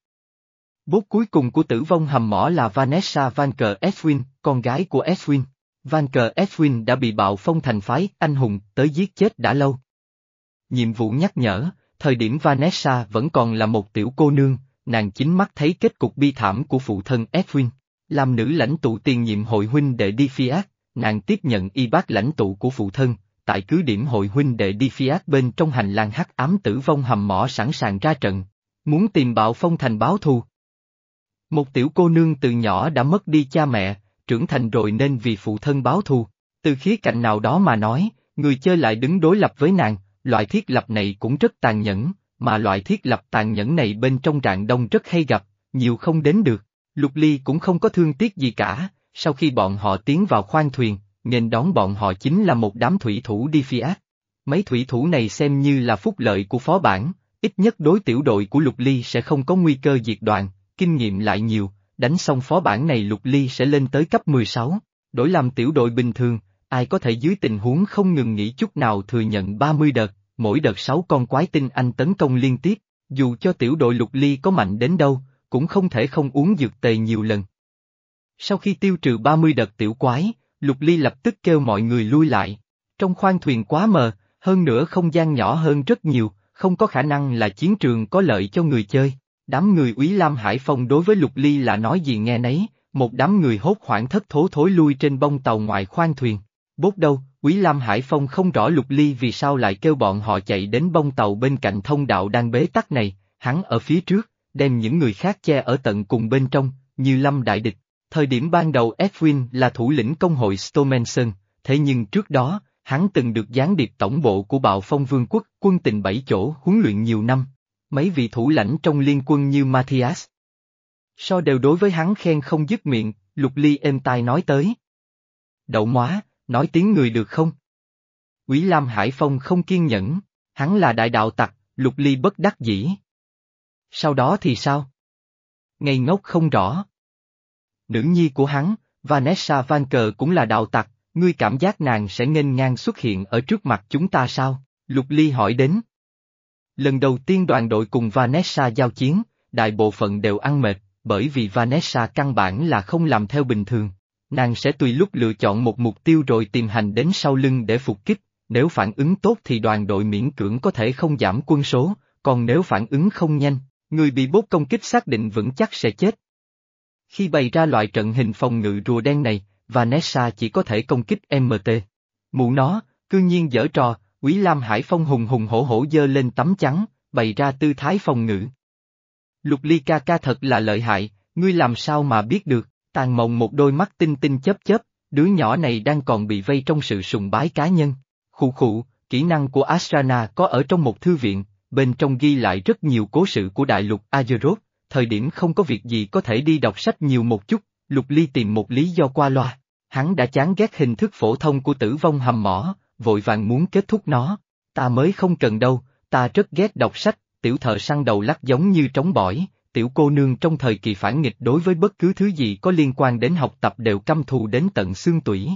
Bốt cuối cùng của tử vong hầm mỏ là Vanessa Vanker Edwin, con gái của Edwin. Vanker Edwin đã bị bạo phong thành phái, anh hùng, tới giết chết đã lâu. Nhiệm vụ nhắc nhở, thời điểm Vanessa vẫn còn là một tiểu cô nương, nàng chính mắt thấy kết cục bi thảm của phụ thân Edwin. Làm nữ lãnh tụ tiền nhiệm hội huynh đệ đi Fiat, nàng tiếp nhận y bác lãnh tụ của phụ thân, tại cứ điểm hội huynh đệ đi Fiat bên trong hành lang hắc ám tử vong hầm mỏ sẵn sàng ra trận, muốn tìm bạo phong thành báo thù. Một tiểu cô nương từ nhỏ đã mất đi cha mẹ, trưởng thành rồi nên vì phụ thân báo thù, từ khía cạnh nào đó mà nói, người chơi lại đứng đối lập với nàng, loại thiết lập này cũng rất tàn nhẫn, mà loại thiết lập tàn nhẫn này bên trong rạng đông rất hay gặp, nhiều không đến được. Lục Ly cũng không có thương tiếc gì cả, sau khi bọn họ tiến vào khoang thuyền, nên đón bọn họ chính là một đám thủy thủ đi phi ác. Mấy thủy thủ này xem như là phúc lợi của phó bản, ít nhất đối tiểu đội của Lục Ly sẽ không có nguy cơ diệt đoàn, kinh nghiệm lại nhiều, đánh xong phó bản này Lục Ly sẽ lên tới cấp 16, đổi làm tiểu đội bình thường, ai có thể dưới tình huống không ngừng nghỉ chút nào thừa nhận 30 đợt, mỗi đợt 6 con quái tinh anh tấn công liên tiếp, dù cho tiểu đội Lục Ly có mạnh đến đâu, cũng không thể không uống dược tề nhiều lần. Sau khi tiêu trừ 30 đợt tiểu quái, Lục Ly lập tức kêu mọi người lui lại. Trong khoang thuyền quá mờ, hơn nữa không gian nhỏ hơn rất nhiều, không có khả năng là chiến trường có lợi cho người chơi. Đám người úy Lam Hải Phong đối với Lục Ly là nói gì nghe nấy, một đám người hốt hoảng thất thố thối lui trên bông tàu ngoài khoang thuyền. Bốt đâu, Quý Lam Hải Phong không rõ Lục Ly vì sao lại kêu bọn họ chạy đến bông tàu bên cạnh thông đạo đang bế tắc này, hắn ở phía trước, đem những người khác che ở tận cùng bên trong, như lâm đại địch. Thời điểm ban đầu Edwin là thủ lĩnh công hội Stomenson, thế nhưng trước đó, hắn từng được gián điệp tổng bộ của bạo phong vương quốc quân tình bảy chỗ huấn luyện nhiều năm. Mấy vị thủ lãnh trong liên quân như Matthias, So đều đối với hắn khen không dứt miệng, Lục Ly êm tai nói tới. Đậu móa, nói tiếng người được không? Quý Lam Hải Phong không kiên nhẫn, hắn là đại đạo tặc, Lục Ly bất đắc dĩ. Sau đó thì sao? Ngây ngốc không rõ. Nữ nhi của hắn, Vanessa Van Cờ cũng là đạo tặc, ngươi cảm giác nàng sẽ nghênh ngang xuất hiện ở trước mặt chúng ta sao? Lục Ly hỏi đến. Lần đầu tiên đoàn đội cùng Vanessa giao chiến, đại bộ phận đều ăn mệt, bởi vì Vanessa căn bản là không làm theo bình thường. Nàng sẽ tùy lúc lựa chọn một mục tiêu rồi tìm hành đến sau lưng để phục kích, nếu phản ứng tốt thì đoàn đội miễn cưỡng có thể không giảm quân số, còn nếu phản ứng không nhanh, người bị bốt công kích xác định vững chắc sẽ chết. Khi bày ra loại trận hình phòng ngự rùa đen này, Vanessa chỉ có thể công kích MT. Mụ nó, cư nhiên dở trò, Quý Lam Hải Phong hùng hùng hổ hổ dơ lên tấm trắng, bày ra tư thái phòng ngự. Lục ly ca ca thật là lợi hại, ngươi làm sao mà biết được, tàn mộng một đôi mắt tinh tinh chớp chớp, đứa nhỏ này đang còn bị vây trong sự sùng bái cá nhân. Khụ khụ, kỹ năng của Asrana có ở trong một thư viện, bên trong ghi lại rất nhiều cố sự của đại lục Azeroth, thời điểm không có việc gì có thể đi đọc sách nhiều một chút, Lục Ly tìm một lý do qua loa. Hắn đã chán ghét hình thức phổ thông của tử vong hầm mỏ, vội vàng muốn kết thúc nó. Ta mới không cần đâu, ta rất ghét đọc sách, tiểu thợ săn đầu lắc giống như trống bỏi, tiểu cô nương trong thời kỳ phản nghịch đối với bất cứ thứ gì có liên quan đến học tập đều căm thù đến tận xương tủy.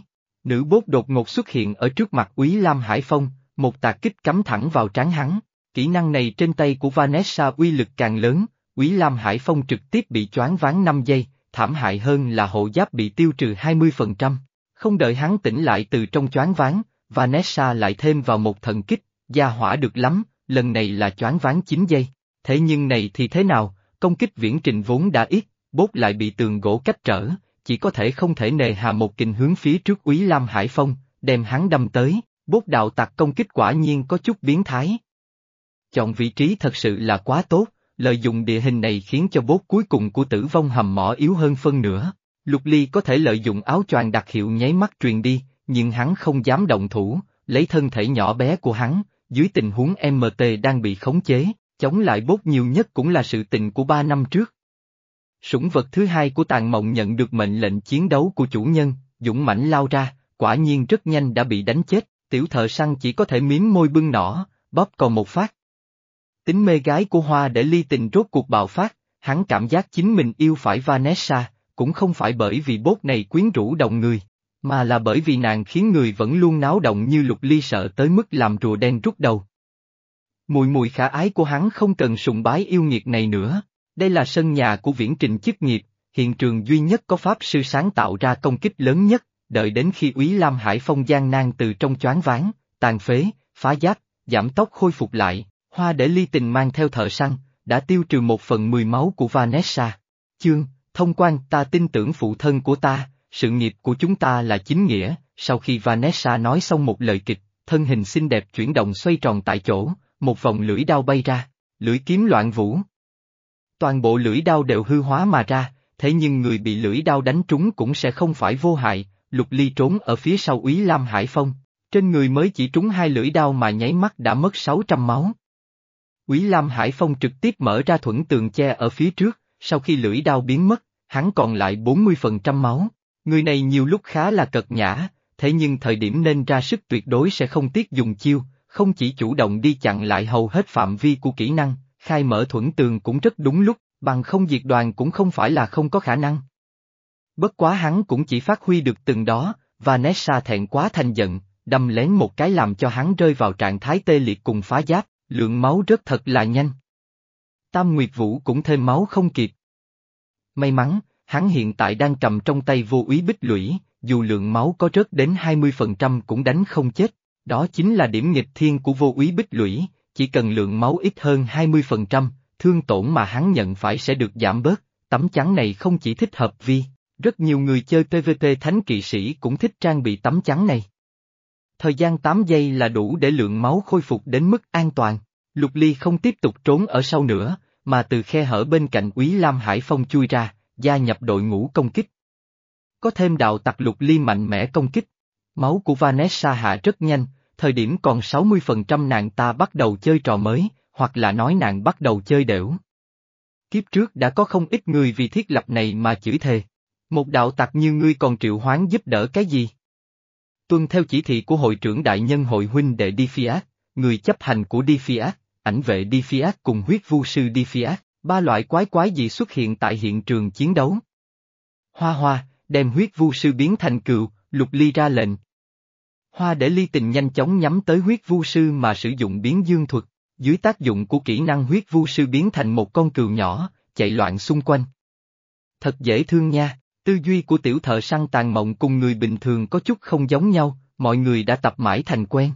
Nữ bốt đột ngột xuất hiện ở trước mặt Úy Lam Hải Phong, một tạc kích cắm thẳng vào trán hắn. Kỹ năng này trên tay của Vanessa uy lực càng lớn, Úy Lam Hải Phong trực tiếp bị choáng ván 5 giây, thảm hại hơn là hộ giáp bị tiêu trừ 20%. Không đợi hắn tỉnh lại từ trong choáng ván, Vanessa lại thêm vào một thần kích, gia hỏa được lắm, lần này là choáng ván 9 giây. Thế nhưng này thì thế nào, công kích viễn trình vốn đã ít, bốt lại bị tường gỗ cách trở, chỉ có thể không thể nề hà một kình hướng phía trước Úy Lam Hải Phong, đem hắn đâm tới, bốt đạo tặc công kích quả nhiên có chút biến thái. Chọn vị trí thật sự là quá tốt, lợi dụng địa hình này khiến cho bốt cuối cùng của tử vong hầm mỏ yếu hơn phân nửa. Lục Ly có thể lợi dụng áo choàng đặc hiệu nháy mắt truyền đi, nhưng hắn không dám động thủ, lấy thân thể nhỏ bé của hắn, dưới tình huống MT đang bị khống chế, chống lại bốt nhiều nhất cũng là sự tình của ba năm trước. Sủng vật thứ hai của tàn mộng nhận được mệnh lệnh chiến đấu của chủ nhân, dũng mãnh lao ra, quả nhiên rất nhanh đã bị đánh chết, tiểu thợ săn chỉ có thể miếm môi bưng nỏ, bóp còn một phát. Tính mê gái của Hoa để ly tình rốt cuộc bạo phát, hắn cảm giác chính mình yêu phải Vanessa, cũng không phải bởi vì bốt này quyến rũ động người, mà là bởi vì nàng khiến người vẫn luôn náo động như lục ly sợ tới mức làm rùa đen rút đầu. Mùi mùi khả ái của hắn không cần sùng bái yêu nghiệt này nữa, đây là sân nhà của viễn trình chức nghiệp, hiện trường duy nhất có pháp sư sáng tạo ra công kích lớn nhất, đợi đến khi úy Lam Hải Phong gian nan từ trong choáng ván, tàn phế, phá giáp, giảm tốc khôi phục lại, hoa để ly tình mang theo thợ săn, đã tiêu trừ một phần mười máu của Vanessa. Chương, thông quan ta tin tưởng phụ thân của ta, sự nghiệp của chúng ta là chính nghĩa, sau khi Vanessa nói xong một lời kịch, thân hình xinh đẹp chuyển động xoay tròn tại chỗ, một vòng lưỡi đao bay ra, lưỡi kiếm loạn vũ. Toàn bộ lưỡi đao đều hư hóa mà ra, thế nhưng người bị lưỡi đao đánh trúng cũng sẽ không phải vô hại, lục ly trốn ở phía sau úy Lam Hải Phong, trên người mới chỉ trúng hai lưỡi đao mà nháy mắt đã mất 600 máu. Úy Lam Hải Phong trực tiếp mở ra thuẫn tường che ở phía trước, sau khi lưỡi đao biến mất, hắn còn lại 40% máu. Người này nhiều lúc khá là cật nhã, thế nhưng thời điểm nên ra sức tuyệt đối sẽ không tiếc dùng chiêu, không chỉ chủ động đi chặn lại hầu hết phạm vi của kỹ năng, khai mở thuẫn tường cũng rất đúng lúc, bằng không diệt đoàn cũng không phải là không có khả năng. Bất quá hắn cũng chỉ phát huy được từng đó, và Nessa thẹn quá thành giận, đâm lén một cái làm cho hắn rơi vào trạng thái tê liệt cùng phá giáp, lượng máu rất thật là nhanh. Tam Nguyệt Vũ cũng thêm máu không kịp. May mắn, hắn hiện tại đang cầm trong tay vô úy bích lũy, dù lượng máu có rớt đến 20% cũng đánh không chết, đó chính là điểm nghịch thiên của vô úy bích lũy, chỉ cần lượng máu ít hơn 20%, thương tổn mà hắn nhận phải sẽ được giảm bớt, tấm chắn này không chỉ thích hợp vi, rất nhiều người chơi PvP thánh kỵ sĩ cũng thích trang bị tấm chắn này. Thời gian 8 giây là đủ để lượng máu khôi phục đến mức an toàn, Lục Ly không tiếp tục trốn ở sau nữa, mà từ khe hở bên cạnh Úy Lam Hải Phong chui ra, gia nhập đội ngũ công kích. Có thêm đạo tặc Lục Ly mạnh mẽ công kích. Máu của Vanessa hạ rất nhanh, thời điểm còn 60% nàng ta bắt đầu chơi trò mới, hoặc là nói nàng bắt đầu chơi đểu. Kiếp trước đã có không ít người vì thiết lập này mà chửi thề. Một đạo tặc như ngươi còn triệu hoán giúp đỡ cái gì? Tuân theo chỉ thị của hội trưởng đại nhân hội huynh đệ Đi Fiat, người chấp hành của Đi Fiat, ảnh vệ Đi Fiat cùng huyết vu sư Đi Fiat, ba loại quái quái gì xuất hiện tại hiện trường chiến đấu. Hoa hoa, đem huyết vu sư biến thành cựu. lục ly ra lệnh. Hoa để ly tình nhanh chóng nhắm tới huyết vu sư mà sử dụng biến dương thuật, dưới tác dụng của kỹ năng huyết vu sư biến thành một con cừu nhỏ, chạy loạn xung quanh. Thật dễ thương nha, tư duy của tiểu thợ săn tàn mộng cùng người bình thường có chút không giống nhau, mọi người đã tập mãi thành quen.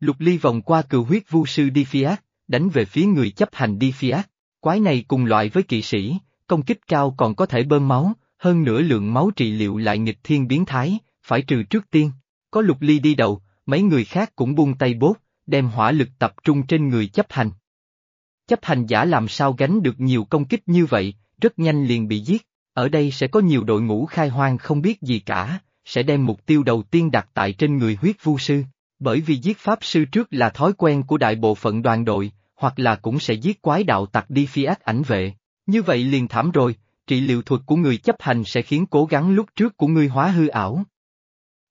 Lục ly vòng qua cừu huyết vu sư đi phía, đánh về phía người chấp hành đi phía. Quái này cùng loại với kỵ sĩ, công kích cao còn có thể bơm máu, hơn nữa lượng máu trị liệu lại nghịch thiên biến thái, phải trừ trước tiên. Có lục ly đi đầu, mấy người khác cũng buông tay bốt, đem hỏa lực tập trung trên người chấp hành. Chấp hành giả làm sao gánh được nhiều công kích như vậy, rất nhanh liền bị giết, ở đây sẽ có nhiều đội ngũ khai hoang không biết gì cả, sẽ đem mục tiêu đầu tiên đặt tại trên người huyết vu sư, bởi vì giết pháp sư trước là thói quen của đại bộ phận đoàn đội, hoặc là cũng sẽ giết quái đạo tặc đi phi ác ảnh vệ, như vậy liền thảm rồi, trị liệu thuật của người chấp hành sẽ khiến cố gắng lúc trước của ngươi hóa hư ảo.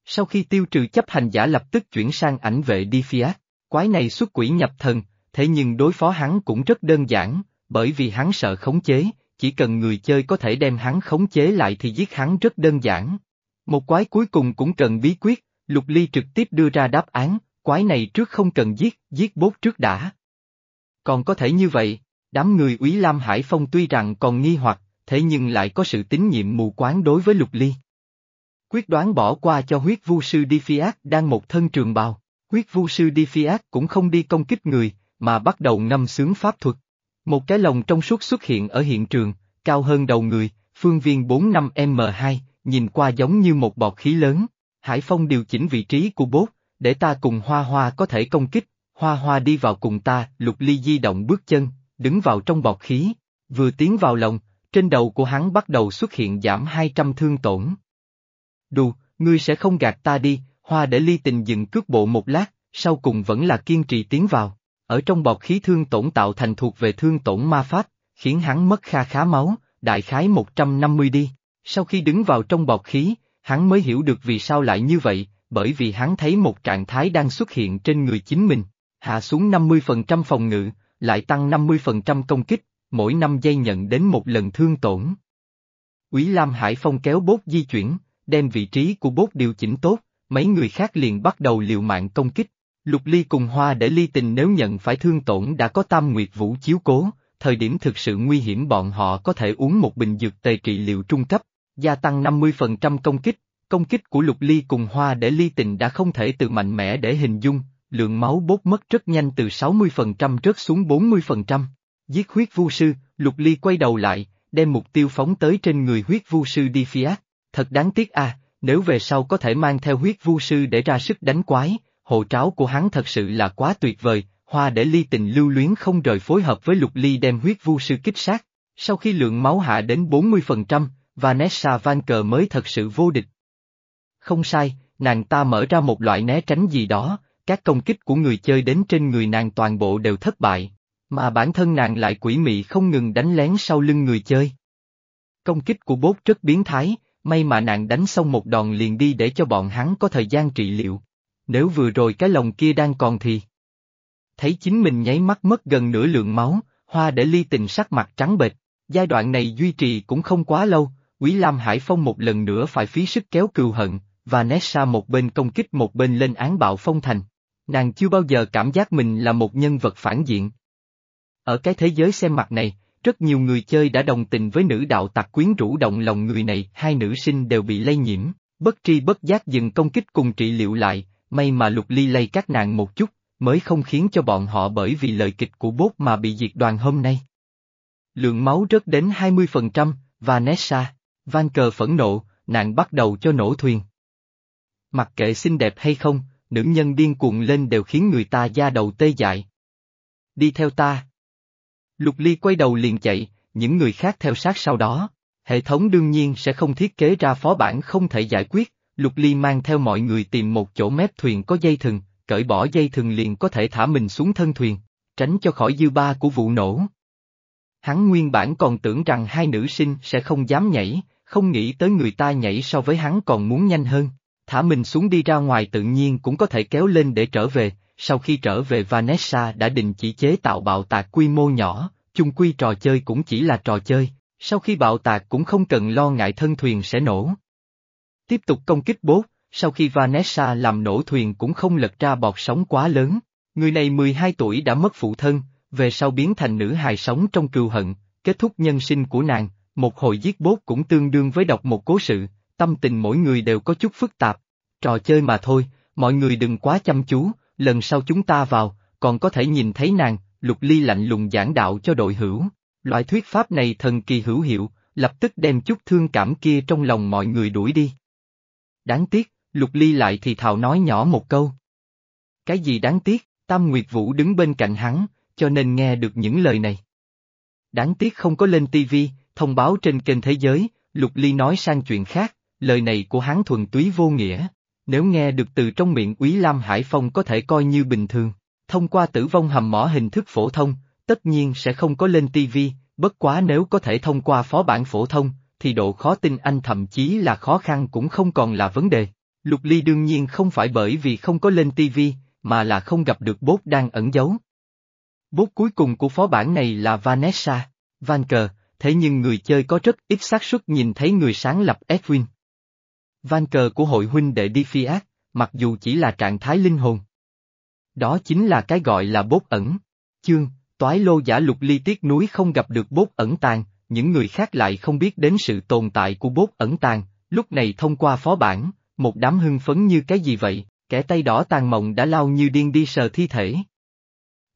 Sau khi tiêu trừ chấp hành giả lập tức chuyển sang ảnh vệ đi Fiat, quái này xuất quỷ nhập thần, thế nhưng đối phó hắn cũng rất đơn giản, bởi vì hắn sợ khống chế, chỉ cần người chơi có thể đem hắn khống chế lại thì giết hắn rất đơn giản. Một quái cuối cùng cũng cần bí quyết, Lục Ly trực tiếp đưa ra đáp án, quái này trước không cần giết, giết bốt trước đã. Còn có thể như vậy, đám người úy Lam Hải Phong tuy rằng còn nghi hoặc, thế nhưng lại có sự tín nhiệm mù quáng đối với Lục Ly. Quyết đoán bỏ qua cho huyết vu sư Đi Fiat đang một thân trường bào, huyết vu sư Đi Fiat cũng không đi công kích người, mà bắt đầu ngâm sướng pháp thuật. Một cái lồng trong suốt xuất hiện ở hiện trường, cao hơn đầu người, phương viên 45M2, nhìn qua giống như một bọt khí lớn. Hải Phong điều chỉnh vị trí của bốt, để ta cùng Hoa Hoa có thể công kích, Hoa Hoa đi vào cùng ta, Lục Ly di động bước chân, đứng vào trong bọt khí, vừa tiến vào lòng, trên đầu của hắn bắt đầu xuất hiện giảm 200 thương tổn. Đù, ngươi sẽ không gạt ta đi, Hoa để ly tình dừng cước bộ một lát, sau cùng vẫn là kiên trì tiến vào, ở trong bọt khí thương tổn tạo thành thuộc về thương tổn ma pháp, khiến hắn mất kha khá máu, đại khái 150 đi, sau khi đứng vào trong bọt khí, hắn mới hiểu được vì sao lại như vậy, bởi vì hắn thấy một trạng thái đang xuất hiện trên người chính mình, hạ xuống 50% phòng ngự, lại tăng 50% công kích, mỗi 5 giây nhận đến một lần thương tổn. Úy Lam Hải Phong kéo bốt di chuyển, đem vị trí của bốt điều chỉnh tốt, mấy người khác liền bắt đầu liều mạng công kích. Lục Ly cùng Hoa để ly tình nếu nhận phải thương tổn đã có tam nguyệt vũ chiếu cố, thời điểm thực sự nguy hiểm bọn họ có thể uống một bình dược tề trị liệu trung cấp, gia tăng 50% công kích, công kích của Lục Ly cùng Hoa để ly tình đã không thể từ mạnh mẽ để hình dung, lượng máu bốt mất rất nhanh từ 60% rớt xuống 40%. Giết huyết vu sư, Lục Ly quay đầu lại, đem mục tiêu phóng tới trên người huyết vu sư đi phía. Thật đáng tiếc à, nếu về sau có thể mang theo huyết vu sư để ra sức đánh quái, hộ tráo của hắn thật sự là quá tuyệt vời, hoa để ly tình lưu luyến không rời phối hợp với Lục Ly đem huyết vu sư kích sát. Sau khi lượng máu hạ đến 40%, Vanessa Van Cờ mới thật sự vô địch. Không sai, nàng ta mở ra một loại né tránh gì đó, các công kích của người chơi đến trên người nàng toàn bộ đều thất bại, mà bản thân nàng lại quỷ mị không ngừng đánh lén sau lưng người chơi. Công kích của bốt rất biến thái, may mà nàng đánh xong một đòn liền đi để cho bọn hắn có thời gian trị liệu. Nếu vừa rồi cái lồng kia đang còn thì... Thấy chính mình nháy mắt mất gần nửa lượng máu, hoa để ly tình sắc mặt trắng bệch. Giai đoạn này duy trì cũng không quá lâu, Quý Lam Hải Phong một lần nữa phải phí sức kéo cừu hận, và Nessa một bên công kích một bên lên án bạo phong thành. Nàng chưa bao giờ cảm giác mình là một nhân vật phản diện. Ở cái thế giới xem mặt này, rất nhiều người chơi đã đồng tình với nữ đạo tặc quyến rũ động lòng người này, hai nữ sinh đều bị lây nhiễm, bất tri bất giác dừng công kích cùng trị liệu lại, may mà lục ly lây các nàng một chút, mới không khiến cho bọn họ bởi vì lời kịch của bốt mà bị diệt đoàn hôm nay. Lượng máu rớt đến 20%, và Nessa, Van cờ phẫn nộ, nàng bắt đầu cho nổ thuyền. Mặc kệ xinh đẹp hay không, nữ nhân điên cuồng lên đều khiến người ta da đầu tê dại. Đi theo ta. Lục Ly quay đầu liền chạy, những người khác theo sát sau đó. Hệ thống đương nhiên sẽ không thiết kế ra phó bản không thể giải quyết, Lục Ly mang theo mọi người tìm một chỗ mép thuyền có dây thừng, cởi bỏ dây thừng liền có thể thả mình xuống thân thuyền, tránh cho khỏi dư ba của vụ nổ. Hắn nguyên bản còn tưởng rằng hai nữ sinh sẽ không dám nhảy, không nghĩ tới người ta nhảy so với hắn còn muốn nhanh hơn. Thả mình xuống đi ra ngoài tự nhiên cũng có thể kéo lên để trở về, sau khi trở về Vanessa đã định chỉ chế tạo bạo tạc quy mô nhỏ, chung quy trò chơi cũng chỉ là trò chơi, sau khi bạo tạc cũng không cần lo ngại thân thuyền sẽ nổ. Tiếp tục công kích bốt, sau khi Vanessa làm nổ thuyền cũng không lật ra bọt sóng quá lớn. Người này 12 tuổi đã mất phụ thân, về sau biến thành nữ hài sống trong cừu hận, kết thúc nhân sinh của nàng, một hồi giết bốt cũng tương đương với đọc một cố sự, tâm tình mỗi người đều có chút phức tạp. Trò chơi mà thôi, mọi người đừng quá chăm chú, lần sau chúng ta vào, còn có thể nhìn thấy nàng, lục ly lạnh lùng giảng đạo cho đội hữu. Loại thuyết pháp này thần kỳ hữu hiệu, lập tức đem chút thương cảm kia trong lòng mọi người đuổi đi. Đáng tiếc, lục ly lại thì thào nói nhỏ một câu. Cái gì đáng tiếc, Tam Nguyệt Vũ đứng bên cạnh hắn, cho nên nghe được những lời này. Đáng tiếc không có lên tivi, thông báo trên kênh thế giới, Lục Ly nói sang chuyện khác, lời này của hắn thuần túy vô nghĩa. Nếu nghe được từ trong miệng Úy Lam Hải Phong có thể coi như bình thường, thông qua tử vong hầm mỏ hình thức phổ thông, tất nhiên sẽ không có lên tivi, bất quá nếu có thể thông qua phó bản phổ thông, thì độ khó tin anh thậm chí là khó khăn cũng không còn là vấn đề. Lục Ly đương nhiên không phải bởi vì không có lên tivi, mà là không gặp được bốt đang ẩn giấu. Bốt cuối cùng của phó bản này là Vanessa, Vanker, thế nhưng người chơi có rất ít xác suất nhìn thấy người sáng lập Edwin van cờ của hội huynh đệ đi Fiat, mặc dù chỉ là trạng thái linh hồn. Đó chính là cái gọi là bốt ẩn. Chương, toái lô giả lục ly tiết núi không gặp được bốt ẩn tàng, những người khác lại không biết đến sự tồn tại của bốt ẩn tàng, lúc này thông qua phó bản, một đám hưng phấn như cái gì vậy, kẻ tay đỏ tàn mộng đã lao như điên đi sờ thi thể.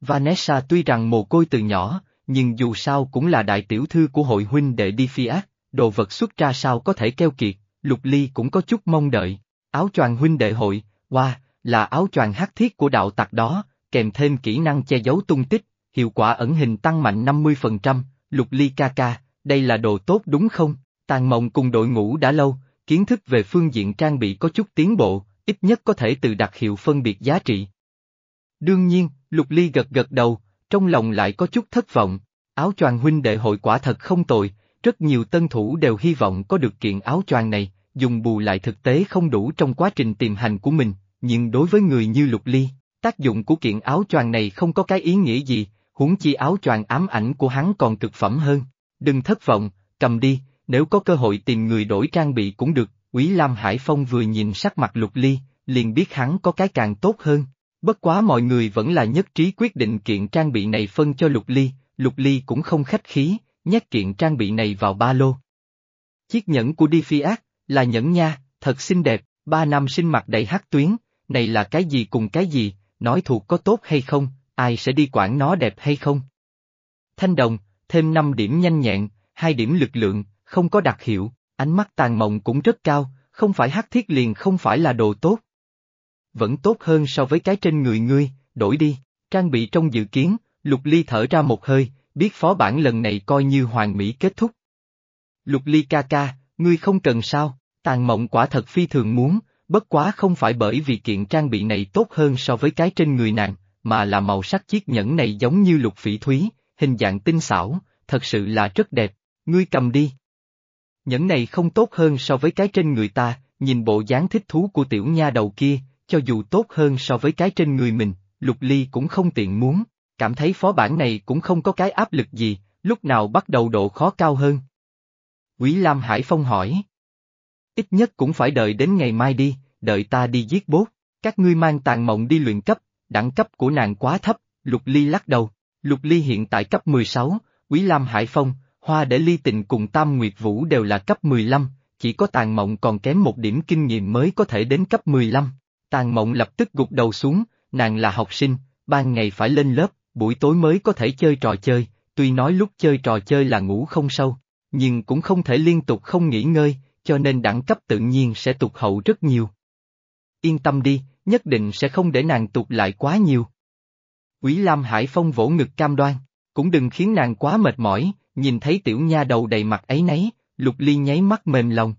Vanessa tuy rằng mồ côi từ nhỏ, nhưng dù sao cũng là đại tiểu thư của hội huynh đệ đi Fiat, đồ vật xuất ra sao có thể keo kiệt, Lục Ly cũng có chút mong đợi. Áo choàng huynh đệ hội, wow, là áo choàng hắc thiết của đạo tặc đó, kèm thêm kỹ năng che giấu tung tích, hiệu quả ẩn hình tăng mạnh 50%, Lục Ly ca ca, đây là đồ tốt đúng không? Tàn mộng cùng đội ngũ đã lâu, kiến thức về phương diện trang bị có chút tiến bộ, ít nhất có thể từ đặc hiệu phân biệt giá trị. Đương nhiên, Lục Ly gật gật đầu, trong lòng lại có chút thất vọng, áo choàng huynh đệ hội quả thật không tồi, rất nhiều tân thủ đều hy vọng có được kiện áo choàng này, dùng bù lại thực tế không đủ trong quá trình tìm hành của mình, nhưng đối với người như Lục Ly, tác dụng của kiện áo choàng này không có cái ý nghĩa gì, huống chi áo choàng ám ảnh của hắn còn cực phẩm hơn. Đừng thất vọng, cầm đi, nếu có cơ hội tìm người đổi trang bị cũng được, Quý Lam Hải Phong vừa nhìn sắc mặt Lục Ly, liền biết hắn có cái càng tốt hơn. Bất quá mọi người vẫn là nhất trí quyết định kiện trang bị này phân cho Lục Ly, Lục Ly cũng không khách khí, nhét kiện trang bị này vào ba lô. Chiếc nhẫn của Đi là nhẫn nha, thật xinh đẹp, ba năm sinh mặt đầy hắc tuyến, này là cái gì cùng cái gì, nói thuộc có tốt hay không, ai sẽ đi quản nó đẹp hay không. Thanh đồng, thêm 5 điểm nhanh nhẹn, 2 điểm lực lượng, không có đặc hiệu, ánh mắt tàn mộng cũng rất cao, không phải hắc thiết liền không phải là đồ tốt. Vẫn tốt hơn so với cái trên người ngươi, đổi đi, trang bị trong dự kiến, Lục Ly thở ra một hơi, biết phó bản lần này coi như hoàn mỹ kết thúc. Lục Ly ca ca, ngươi không cần sao, tàn mộng quả thật phi thường muốn, bất quá không phải bởi vì kiện trang bị này tốt hơn so với cái trên người nàng, mà là màu sắc chiếc nhẫn này giống như lục phỉ thúy, hình dạng tinh xảo, thật sự là rất đẹp, ngươi cầm đi. Nhẫn này không tốt hơn so với cái trên người ta, nhìn bộ dáng thích thú của tiểu nha đầu kia, cho dù tốt hơn so với cái trên người mình, lục ly cũng không tiện muốn, cảm thấy phó bản này cũng không có cái áp lực gì, lúc nào bắt đầu độ khó cao hơn. Quý Lam Hải Phong hỏi. Ít nhất cũng phải đợi đến ngày mai đi, đợi ta đi giết bốt, các ngươi mang tàn mộng đi luyện cấp, đẳng cấp của nàng quá thấp, Lục Ly lắc đầu, Lục Ly hiện tại cấp 16, Quý Lam Hải Phong, Hoa để ly tình cùng Tam Nguyệt Vũ đều là cấp 15, chỉ có tàn mộng còn kém một điểm kinh nghiệm mới có thể đến cấp 15. Tàn mộng lập tức gục đầu xuống, nàng là học sinh, ban ngày phải lên lớp, buổi tối mới có thể chơi trò chơi, tuy nói lúc chơi trò chơi là ngủ không sâu, nhưng cũng không thể liên tục không nghỉ ngơi, cho nên đẳng cấp tự nhiên sẽ tụt hậu rất nhiều. Yên tâm đi, nhất định sẽ không để nàng tụt lại quá nhiều. Quý Lam Hải Phong vỗ ngực cam đoan, cũng đừng khiến nàng quá mệt mỏi, nhìn thấy tiểu nha đầu đầy mặt ấy nấy, Lục Ly nháy mắt mềm lòng.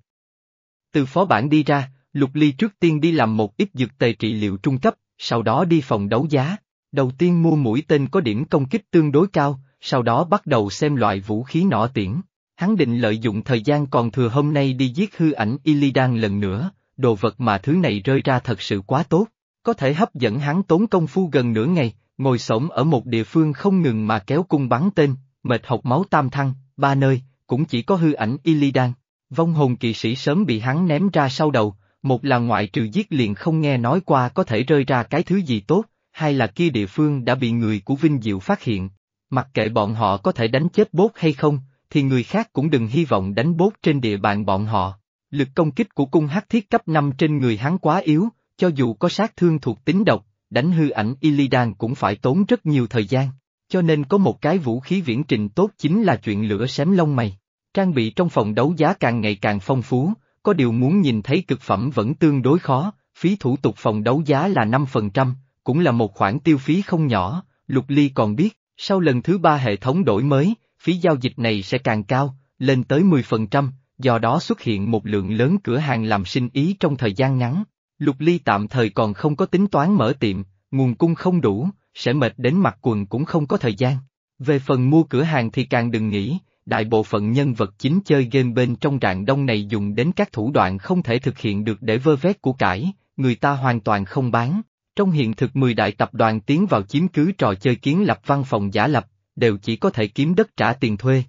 Từ phó bản đi ra, Lục Ly trước tiên đi làm một ít dược tề trị liệu trung cấp, sau đó đi phòng đấu giá. Đầu tiên mua mũi tên có điểm công kích tương đối cao, sau đó bắt đầu xem loại vũ khí nỏ tiễn. Hắn định lợi dụng thời gian còn thừa hôm nay đi giết hư ảnh Illidan lần nữa, đồ vật mà thứ này rơi ra thật sự quá tốt, có thể hấp dẫn hắn tốn công phu gần nửa ngày, ngồi sổng ở một địa phương không ngừng mà kéo cung bắn tên, mệt học máu tam thăng, ba nơi, cũng chỉ có hư ảnh Illidan. Vong hồn kỵ sĩ sớm bị hắn ném ra sau đầu, một là ngoại trừ giết liền không nghe nói qua có thể rơi ra cái thứ gì tốt, hai là kia địa phương đã bị người của Vinh Diệu phát hiện. Mặc kệ bọn họ có thể đánh chết bốt hay không, thì người khác cũng đừng hy vọng đánh bốt trên địa bàn bọn họ. Lực công kích của cung hắc thiết cấp 5 trên người hắn quá yếu, cho dù có sát thương thuộc tính độc, đánh hư ảnh Illidan cũng phải tốn rất nhiều thời gian. Cho nên có một cái vũ khí viễn trình tốt chính là chuyện lửa xém lông mày. Trang bị trong phòng đấu giá càng ngày càng phong phú, có điều muốn nhìn thấy cực phẩm vẫn tương đối khó, phí thủ tục phòng đấu giá là 5%, cũng là một khoản tiêu phí không nhỏ, Lục Ly còn biết, sau lần thứ ba hệ thống đổi mới, phí giao dịch này sẽ càng cao, lên tới 10%, do đó xuất hiện một lượng lớn cửa hàng làm sinh ý trong thời gian ngắn. Lục Ly tạm thời còn không có tính toán mở tiệm, nguồn cung không đủ, sẽ mệt đến mặt quần cũng không có thời gian. Về phần mua cửa hàng thì càng đừng nghĩ, đại bộ phận nhân vật chính chơi game bên trong rạng đông này dùng đến các thủ đoạn không thể thực hiện được để vơ vét của cải, người ta hoàn toàn không bán. Trong hiện thực 10 đại tập đoàn tiến vào chiếm cứ trò chơi kiến lập văn phòng giả lập, đều chỉ có thể kiếm đất trả tiền thuê.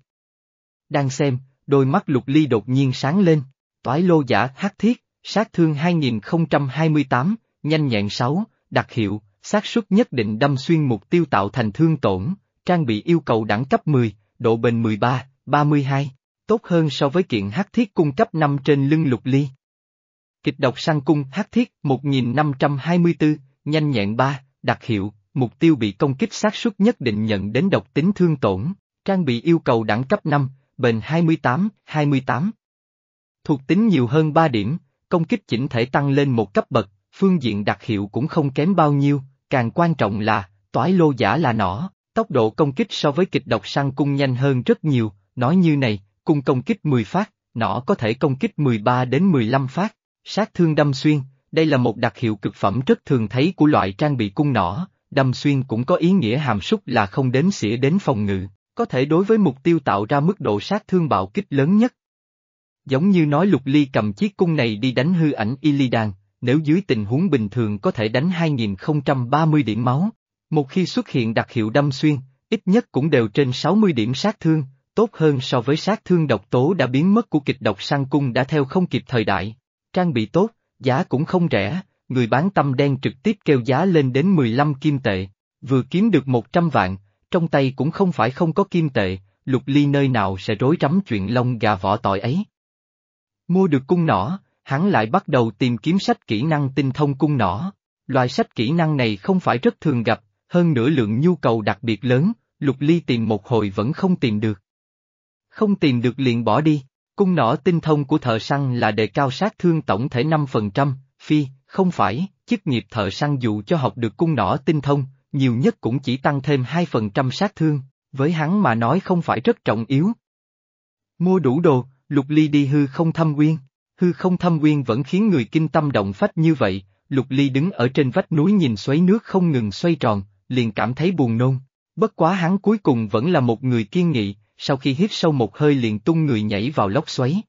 Đang xem, đôi mắt lục ly đột nhiên sáng lên, toái lô giả hắc thiết, sát thương 2028, nhanh nhẹn 6, đặc hiệu, xác suất nhất định đâm xuyên mục tiêu tạo thành thương tổn, trang bị yêu cầu đẳng cấp 10, độ bền 13, 32, tốt hơn so với kiện hắc thiết cung cấp 5 trên lưng lục ly. Kịch độc sang cung hắc thiết 1524, nhanh nhẹn 3, đặc hiệu, mục tiêu bị công kích xác suất nhất định nhận đến độc tính thương tổn, trang bị yêu cầu đẳng cấp 5, bền 28, 28. Thuộc tính nhiều hơn 3 điểm, công kích chỉnh thể tăng lên một cấp bậc, phương diện đặc hiệu cũng không kém bao nhiêu, càng quan trọng là, toái lô giả là nỏ, tốc độ công kích so với kịch độc săn cung nhanh hơn rất nhiều, nói như này, cung công kích 10 phát, nỏ có thể công kích 13 đến 15 phát, sát thương đâm xuyên, đây là một đặc hiệu cực phẩm rất thường thấy của loại trang bị cung nỏ, đâm xuyên cũng có ý nghĩa hàm súc là không đến xỉa đến phòng ngự, có thể đối với mục tiêu tạo ra mức độ sát thương bạo kích lớn nhất. Giống như nói lục ly cầm chiếc cung này đi đánh hư ảnh Illidan, nếu dưới tình huống bình thường có thể đánh 2030 điểm máu. Một khi xuất hiện đặc hiệu đâm xuyên, ít nhất cũng đều trên 60 điểm sát thương, tốt hơn so với sát thương độc tố đã biến mất của kịch độc sang cung đã theo không kịp thời đại. Trang bị tốt, giá cũng không rẻ, người bán tâm đen trực tiếp kêu giá lên đến 15 kim tệ, vừa kiếm được 100 vạn, trong tay cũng không phải không có kim tệ, lục ly nơi nào sẽ rối rắm chuyện lông gà vỏ tỏi ấy. Mua được cung nỏ, hắn lại bắt đầu tìm kiếm sách kỹ năng tinh thông cung nỏ. Loại sách kỹ năng này không phải rất thường gặp, hơn nữa lượng nhu cầu đặc biệt lớn, lục ly tìm một hồi vẫn không tìm được. Không tìm được liền bỏ đi, cung nỏ tinh thông của thợ săn là đề cao sát thương tổng thể 5%, phi, không phải, chức nghiệp thợ săn dù cho học được cung nỏ tinh thông, nhiều nhất cũng chỉ tăng thêm 2% sát thương, với hắn mà nói không phải rất trọng yếu. Mua đủ đồ, lục ly đi hư không thâm quyên. hư không thâm quyên vẫn khiến người kinh tâm động phách như vậy, lục ly đứng ở trên vách núi nhìn xoáy nước không ngừng xoay tròn, liền cảm thấy buồn nôn. Bất quá hắn cuối cùng vẫn là một người kiên nghị, sau khi hít sâu một hơi liền tung người nhảy vào lốc xoáy.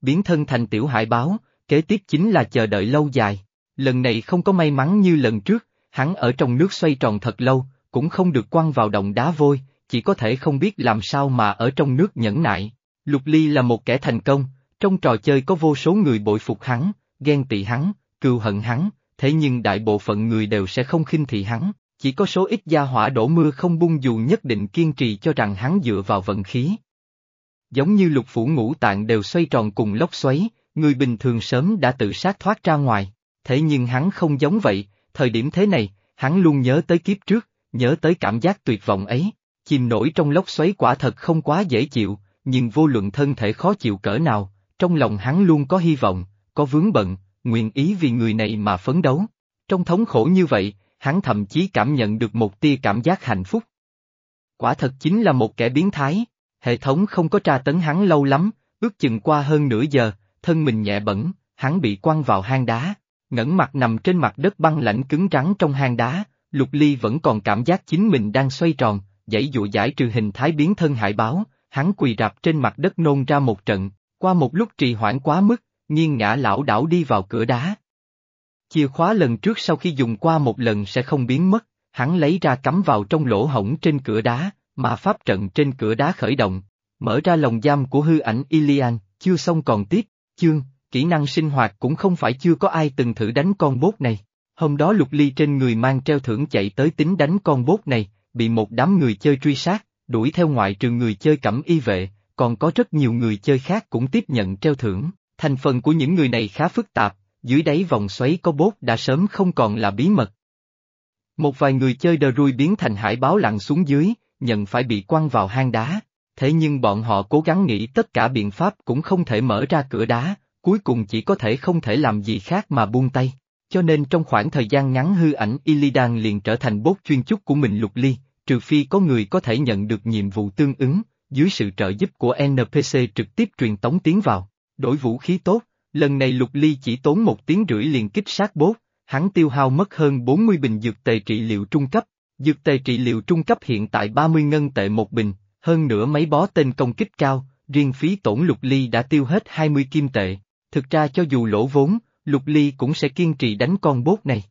Biến thân thành tiểu hải báo, kế tiếp chính là chờ đợi lâu dài. Lần này không có may mắn như lần trước, hắn ở trong nước xoay tròn thật lâu, cũng không được quăng vào đồng đá vôi, chỉ có thể không biết làm sao mà ở trong nước nhẫn nại. Lục Ly là một kẻ thành công, trong trò chơi có vô số người bội phục hắn, ghen tị hắn, cừu hận hắn, thế nhưng đại bộ phận người đều sẽ không khinh thị hắn, chỉ có số ít gia hỏa đổ mưa không bung dù nhất định kiên trì cho rằng hắn dựa vào vận khí. Giống như lục phủ ngũ tạng đều xoay tròn cùng lốc xoáy, người bình thường sớm đã tự sát thoát ra ngoài, thế nhưng hắn không giống vậy, thời điểm thế này, hắn luôn nhớ tới kiếp trước, nhớ tới cảm giác tuyệt vọng ấy, chìm nổi trong lốc xoáy quả thật không quá dễ chịu, nhưng vô luận thân thể khó chịu cỡ nào, trong lòng hắn luôn có hy vọng, có vướng bận, nguyện ý vì người này mà phấn đấu. Trong thống khổ như vậy, hắn thậm chí cảm nhận được một tia cảm giác hạnh phúc. Quả thật chính là một kẻ biến thái, hệ thống không có tra tấn hắn lâu lắm, ước chừng qua hơn nửa giờ, thân mình nhẹ bẩn, hắn bị quăng vào hang đá, ngẩng mặt nằm trên mặt đất băng lạnh cứng rắn trong hang đá, Lục Ly vẫn còn cảm giác chính mình đang xoay tròn, dãy dụ giải trừ hình thái biến thân hải báo, hắn quỳ rạp trên mặt đất nôn ra một trận, qua một lúc trì hoãn quá mức, nghiêng ngã lão đảo đi vào cửa đá. Chìa khóa lần trước sau khi dùng qua một lần sẽ không biến mất, hắn lấy ra cắm vào trong lỗ hổng trên cửa đá, mà pháp trận trên cửa đá khởi động, mở ra lồng giam của hư ảnh Ilian, chưa xong còn tiếp, chương, kỹ năng sinh hoạt cũng không phải chưa có ai từng thử đánh con bốt này. Hôm đó lục ly trên người mang treo thưởng chạy tới tính đánh con bốt này, bị một đám người chơi truy sát, đuổi theo ngoại trừ người chơi cẩm y vệ, còn có rất nhiều người chơi khác cũng tiếp nhận treo thưởng. Thành phần của những người này khá phức tạp, dưới đáy vòng xoáy có bốt đã sớm không còn là bí mật. Một vài người chơi đờ rui biến thành hải báo lặn xuống dưới, nhận phải bị quăng vào hang đá. Thế nhưng bọn họ cố gắng nghĩ tất cả biện pháp cũng không thể mở ra cửa đá, cuối cùng chỉ có thể không thể làm gì khác mà buông tay. Cho nên trong khoảng thời gian ngắn hư ảnh Illidan liền trở thành bốt chuyên chúc của mình lục ly, trừ phi có người có thể nhận được nhiệm vụ tương ứng, dưới sự trợ giúp của NPC trực tiếp truyền tống tiến vào. Đổi vũ khí tốt, lần này lục ly chỉ tốn một tiếng rưỡi liền kích sát bốt, hắn tiêu hao mất hơn 40 bình dược tề trị liệu trung cấp. Dược tề trị liệu trung cấp hiện tại 30 ngân tệ một bình, hơn nữa mấy bó tên công kích cao, riêng phí tổn lục ly đã tiêu hết 20 kim tệ. Thực ra cho dù lỗ vốn, lục ly cũng sẽ kiên trì đánh con bốt này.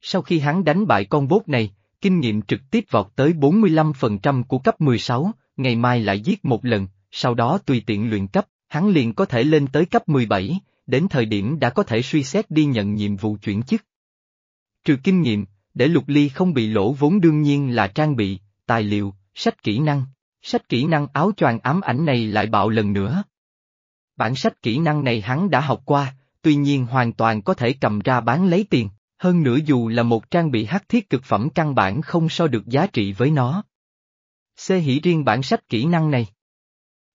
Sau khi hắn đánh bại con bốt này, kinh nghiệm trực tiếp vọt tới 45% của cấp 16, ngày mai lại giết một lần, sau đó tùy tiện luyện cấp, hắn liền có thể lên tới cấp 17, đến thời điểm đã có thể suy xét đi nhận nhiệm vụ chuyển chức. Trừ kinh nghiệm, để lục ly không bị lỗ vốn đương nhiên là trang bị, tài liệu, sách kỹ năng. Sách kỹ năng áo choàng ám ảnh này lại bạo lần nữa. Bản sách kỹ năng này hắn đã học qua, tuy nhiên hoàn toàn có thể cầm ra bán lấy tiền, hơn nữa dù là một trang bị hắc thiết cực phẩm căn bản không so được giá trị với nó. Xê hỉ riêng bản sách kỹ năng này.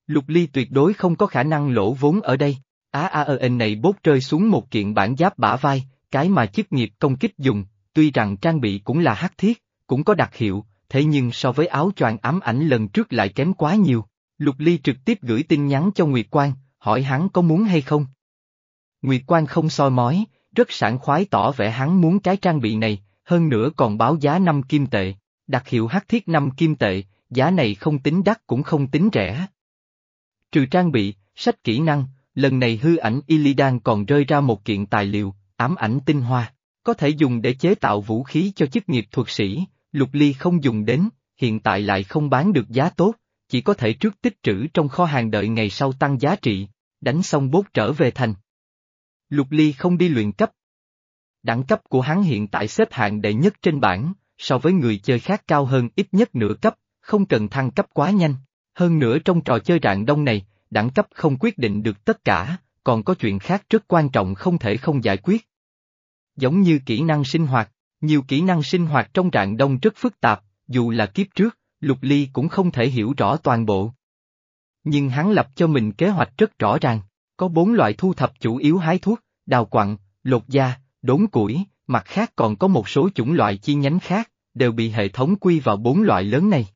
Lục Ly tuyệt đối không có khả năng lỗ vốn ở đây. Á a ơ này bốt rơi xuống một kiện bản giáp bả vai, cái mà chức nghiệp công kích dùng, tuy rằng trang bị cũng là hắc thiết, cũng có đặc hiệu, thế nhưng so với áo choàng ám ảnh lần trước lại kém quá nhiều. Lục Ly trực tiếp gửi tin nhắn cho Nguyệt Quang, hỏi hắn có muốn hay không. Nguyệt Quang không soi mói, rất sảng khoái tỏ vẻ hắn muốn cái trang bị này, hơn nữa còn báo giá 5 kim tệ, đặc hiệu hắc thiết 5 kim tệ, giá này không tính đắt cũng không tính rẻ. Trừ trang bị, sách kỹ năng, lần này hư ảnh Illidan còn rơi ra một kiện tài liệu, ám ảnh tinh hoa, có thể dùng để chế tạo vũ khí cho chức nghiệp thuật sĩ, lục ly không dùng đến, hiện tại lại không bán được giá tốt, chỉ có thể trước tích trữ trong kho hàng đợi ngày sau tăng giá trị, đánh xong bốt trở về thành. Lục ly không đi luyện cấp. Đẳng cấp của hắn hiện tại xếp hạng đệ nhất trên bảng, so với người chơi khác cao hơn ít nhất nửa cấp, không cần thăng cấp quá nhanh. Hơn nữa trong trò chơi rạng đông này, đẳng cấp không quyết định được tất cả, còn có chuyện khác rất quan trọng không thể không giải quyết. Giống như kỹ năng sinh hoạt, nhiều kỹ năng sinh hoạt trong rạng đông rất phức tạp, dù là kiếp trước, Lục Ly cũng không thể hiểu rõ toàn bộ. Nhưng hắn lập cho mình kế hoạch rất rõ ràng, có bốn loại thu thập chủ yếu hái thuốc, đào quặng, lột da, đốn củi, mặt khác còn có một số chủng loại chi nhánh khác, đều bị hệ thống quy vào bốn loại lớn này.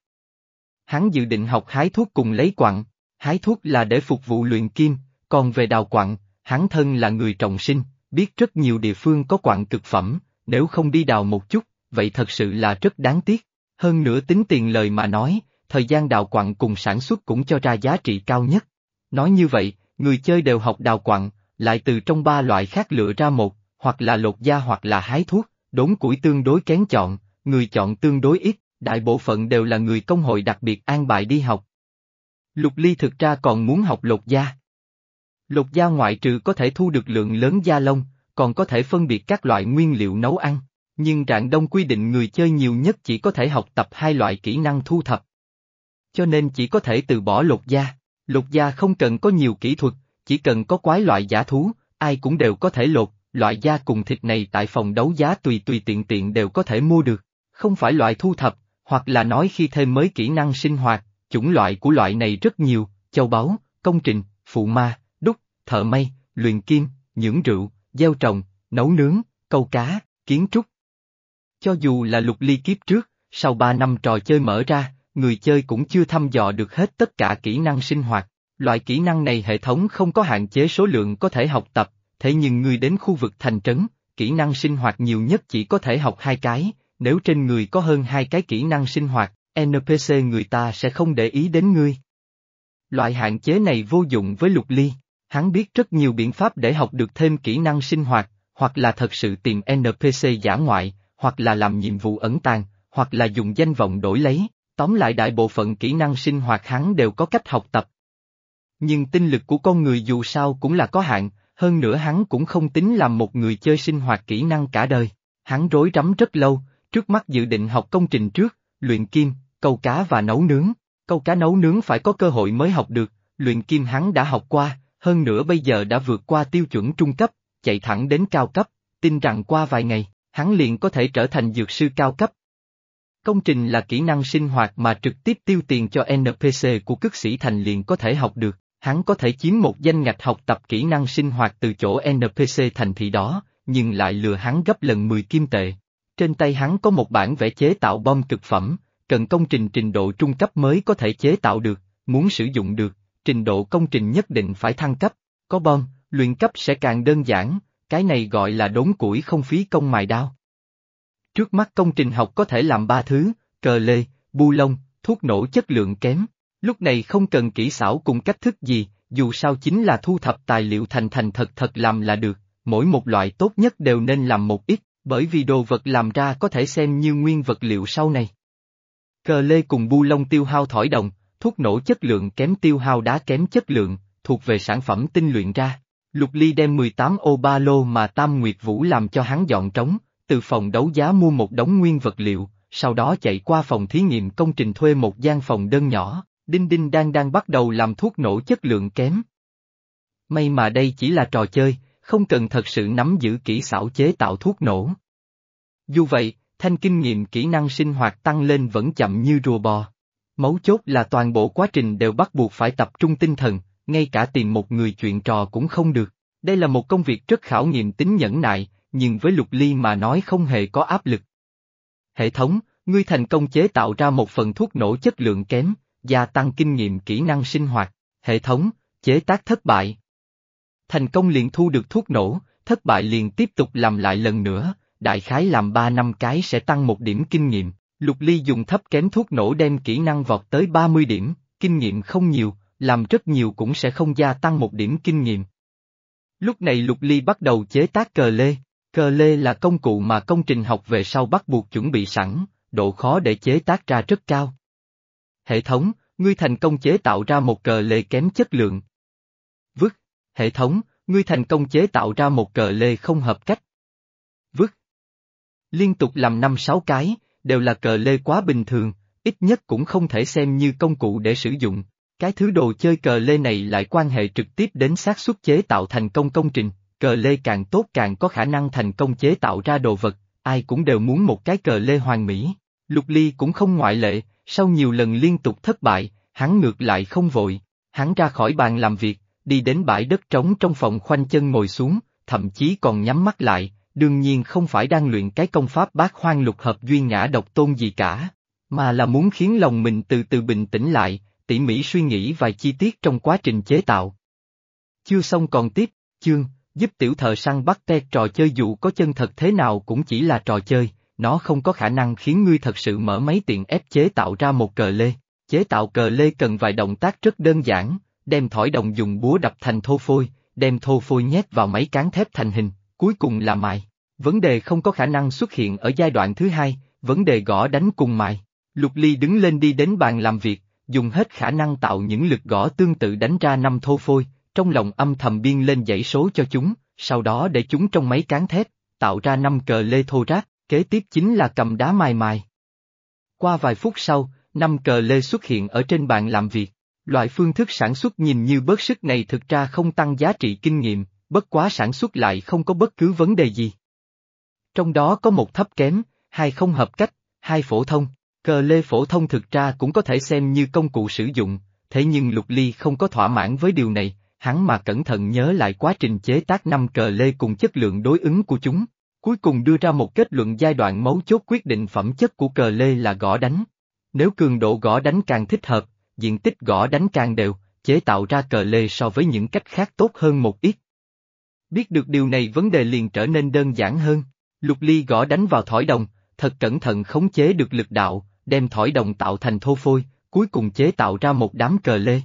Hắn dự định học hái thuốc cùng lấy quặng, hái thuốc là để phục vụ luyện kim, còn về đào quặng, hắn thân là người trọng sinh, biết rất nhiều địa phương có quặng cực phẩm, nếu không đi đào một chút, vậy thật sự là rất đáng tiếc. Hơn nữa tính tiền lời mà nói, thời gian đào quặng cùng sản xuất cũng cho ra giá trị cao nhất. Nói như vậy, người chơi đều học đào quặng, lại từ trong ba loại khác lựa ra một, hoặc là lột da hoặc là hái thuốc, đốn củi tương đối kén chọn, người chọn tương đối ít, đại bộ phận đều là người công hội đặc biệt an bài đi học. Lục Ly thực ra còn muốn học lột da. Lột da ngoại trừ có thể thu được lượng lớn da lông, còn có thể phân biệt các loại nguyên liệu nấu ăn, nhưng trạng Đông quy định người chơi nhiều nhất chỉ có thể học tập hai loại kỹ năng thu thập. Cho nên chỉ có thể từ bỏ lột da. Lột da không cần có nhiều kỹ thuật, chỉ cần có quái loại giả thú, ai cũng đều có thể lột, loại da cùng thịt này tại phòng đấu giá tùy tùy tiện tiện đều có thể mua được, không phải loại thu thập, hoặc là nói khi thêm mới kỹ năng sinh hoạt, chủng loại của loại này rất nhiều, châu báu, công trình, phụ ma, đúc, thợ may, luyện kim, nhưỡng rượu, gieo trồng, nấu nướng, câu cá, kiến trúc. Cho dù là lục ly kiếp trước, sau 3 năm trò chơi mở ra, người chơi cũng chưa thăm dò được hết tất cả kỹ năng sinh hoạt. Loại kỹ năng này hệ thống không có hạn chế số lượng có thể học tập, thế nhưng người đến khu vực thành trấn, kỹ năng sinh hoạt nhiều nhất chỉ có thể học hai cái, nếu trên người có hơn hai cái kỹ năng sinh hoạt, NPC người ta sẽ không để ý đến ngươi. Loại hạn chế này vô dụng với Lục Ly, hắn biết rất nhiều biện pháp để học được thêm kỹ năng sinh hoạt, hoặc là thật sự tìm NPC giả ngoại, hoặc là làm nhiệm vụ ẩn tàng, hoặc là dùng danh vọng đổi lấy, tóm lại đại bộ phận kỹ năng sinh hoạt hắn đều có cách học tập. Nhưng tinh lực của con người dù sao cũng là có hạn, hơn nữa hắn cũng không tính làm một người chơi sinh hoạt kỹ năng cả đời. Hắn rối rắm rất lâu, trước mắt dự định học công trình trước, luyện kim, câu cá và nấu nướng. Câu cá nấu nướng phải có cơ hội mới học được, luyện kim hắn đã học qua, hơn nữa bây giờ đã vượt qua tiêu chuẩn trung cấp, chạy thẳng đến cao cấp, tin rằng qua vài ngày, hắn liền có thể trở thành dược sư cao cấp. Công trình là kỹ năng sinh hoạt mà trực tiếp tiêu tiền cho NPC của cức sĩ thành liền có thể học được, hắn có thể chiếm một danh ngạch học tập kỹ năng sinh hoạt từ chỗ NPC thành thị đó, nhưng lại lừa hắn gấp lần 10 kim tệ. Trên tay hắn có một bản vẽ chế tạo bom cực phẩm, cần công trình trình độ trung cấp mới có thể chế tạo được, muốn sử dụng được, trình độ công trình nhất định phải thăng cấp, có bom, luyện cấp sẽ càng đơn giản, cái này gọi là đốn củi không phí công mài đao. Trước mắt công trình học có thể làm ba thứ, cờ lê, bu lông, thuốc nổ chất lượng kém. Lúc này không cần kỹ xảo cùng cách thức gì, dù sao chính là thu thập tài liệu thành thành thật thật làm là được, mỗi một loại tốt nhất đều nên làm một ít, bởi vì đồ vật làm ra có thể xem như nguyên vật liệu sau này. Cờ lê cùng bu lông tiêu hao thỏi đồng, thuốc nổ chất lượng kém tiêu hao đá kém chất lượng, thuộc về sản phẩm tinh luyện ra. Lục Ly đem 18 ô ba lô mà Tam Nguyệt Vũ làm cho hắn dọn trống, từ phòng đấu giá mua một đống nguyên vật liệu, sau đó chạy qua phòng thí nghiệm công trình thuê một gian phòng đơn nhỏ, Đinh Đinh đang đang bắt đầu làm thuốc nổ chất lượng kém. May mà đây chỉ là trò chơi, không cần thật sự nắm giữ kỹ xảo chế tạo thuốc nổ. Dù vậy, thanh kinh nghiệm kỹ năng sinh hoạt tăng lên vẫn chậm như rùa bò. Mấu chốt là toàn bộ quá trình đều bắt buộc phải tập trung tinh thần, ngay cả tìm một người chuyện trò cũng không được. Đây là một công việc rất khảo nghiệm tính nhẫn nại, nhưng với Lục Ly mà nói không hề có áp lực. Hệ thống, ngươi thành công chế tạo ra một phần thuốc nổ chất lượng kém, gia tăng kinh nghiệm kỹ năng sinh hoạt. Hệ thống, chế tác thất bại. Thành công liền thu được thuốc nổ, thất bại liền tiếp tục làm lại lần nữa, đại khái làm 3 năm cái sẽ tăng một điểm kinh nghiệm. Lục Ly dùng thấp kém thuốc nổ đem kỹ năng vọt tới 30 điểm, kinh nghiệm không nhiều, làm rất nhiều cũng sẽ không gia tăng một điểm kinh nghiệm. Lúc này Lục Ly bắt đầu chế tác cờ lê. Cờ lê là công cụ mà công trình học về sau bắt buộc chuẩn bị sẵn, độ khó để chế tác ra rất cao. Hệ thống, ngươi thành công chế tạo ra một cờ lê kém chất lượng. Hệ thống, ngươi thành công chế tạo ra một cờ lê không hợp cách. Vứt. Liên tục làm năm sáu cái, đều là cờ lê quá bình thường, ít nhất cũng không thể xem như công cụ để sử dụng. Cái thứ đồ chơi cờ lê này lại quan hệ trực tiếp đến xác suất chế tạo thành công công trình, cờ lê càng tốt càng có khả năng thành công chế tạo ra đồ vật, ai cũng đều muốn một cái cờ lê hoàn mỹ. Lục Ly cũng không ngoại lệ, sau nhiều lần liên tục thất bại, hắn ngược lại không vội, hắn ra khỏi bàn làm việc, đi đến bãi đất trống trong phòng khoanh chân ngồi xuống, thậm chí còn nhắm mắt lại, đương nhiên không phải đang luyện cái công pháp bát hoang lục hợp duy ngã độc tôn gì cả, mà là muốn khiến lòng mình từ từ bình tĩnh lại, tỉ mỉ suy nghĩ vài chi tiết trong quá trình chế tạo. Chưa xong còn tiếp, chương, giúp tiểu thợ săn bắt te trò chơi dù có chân thật thế nào cũng chỉ là trò chơi, nó không có khả năng khiến ngươi thật sự mở máy tiện ép chế tạo ra một cờ lê. Chế tạo cờ lê cần vài động tác rất đơn giản, đem thỏi đồng dùng búa đập thành thô phôi, đem thô phôi nhét vào máy cán thép thành hình, cuối cùng là mài. Vấn đề không có khả năng xuất hiện ở giai đoạn thứ hai, vấn đề gõ đánh cùng mài. Lục Ly đứng lên đi đến bàn làm việc, dùng hết khả năng tạo những lực gõ tương tự đánh ra năm thô phôi, trong lòng âm thầm biên lên dãy số cho chúng, sau đó để chúng trong máy cán thép, tạo ra năm cờ lê thô ráp, kế tiếp chính là cầm đá mài mài. Qua vài phút sau, năm cờ lê xuất hiện ở trên bàn làm việc. Loại phương thức sản xuất nhìn như bớt sức này thực ra không tăng giá trị kinh nghiệm, bất quá sản xuất lại không có bất cứ vấn đề gì. Trong đó có một thấp kém, hai không hợp cách, hai phổ thông, cờ lê phổ thông thực ra cũng có thể xem như công cụ sử dụng, thế nhưng Lục Ly không có thỏa mãn với điều này, hắn mà cẩn thận nhớ lại quá trình chế tác năm cờ lê cùng chất lượng đối ứng của chúng, cuối cùng đưa ra một kết luận giai đoạn mấu chốt quyết định phẩm chất của cờ lê là gõ đánh. Nếu cường độ gõ đánh càng thích hợp, diện tích gõ đánh càng đều, chế tạo ra cờ lê so với những cách khác tốt hơn một ít. Biết được điều này vấn đề liền trở nên đơn giản hơn, lục ly gõ đánh vào thỏi đồng, thật cẩn thận khống chế được lực đạo, đem thỏi đồng tạo thành thô phôi, cuối cùng chế tạo ra một đám cờ lê.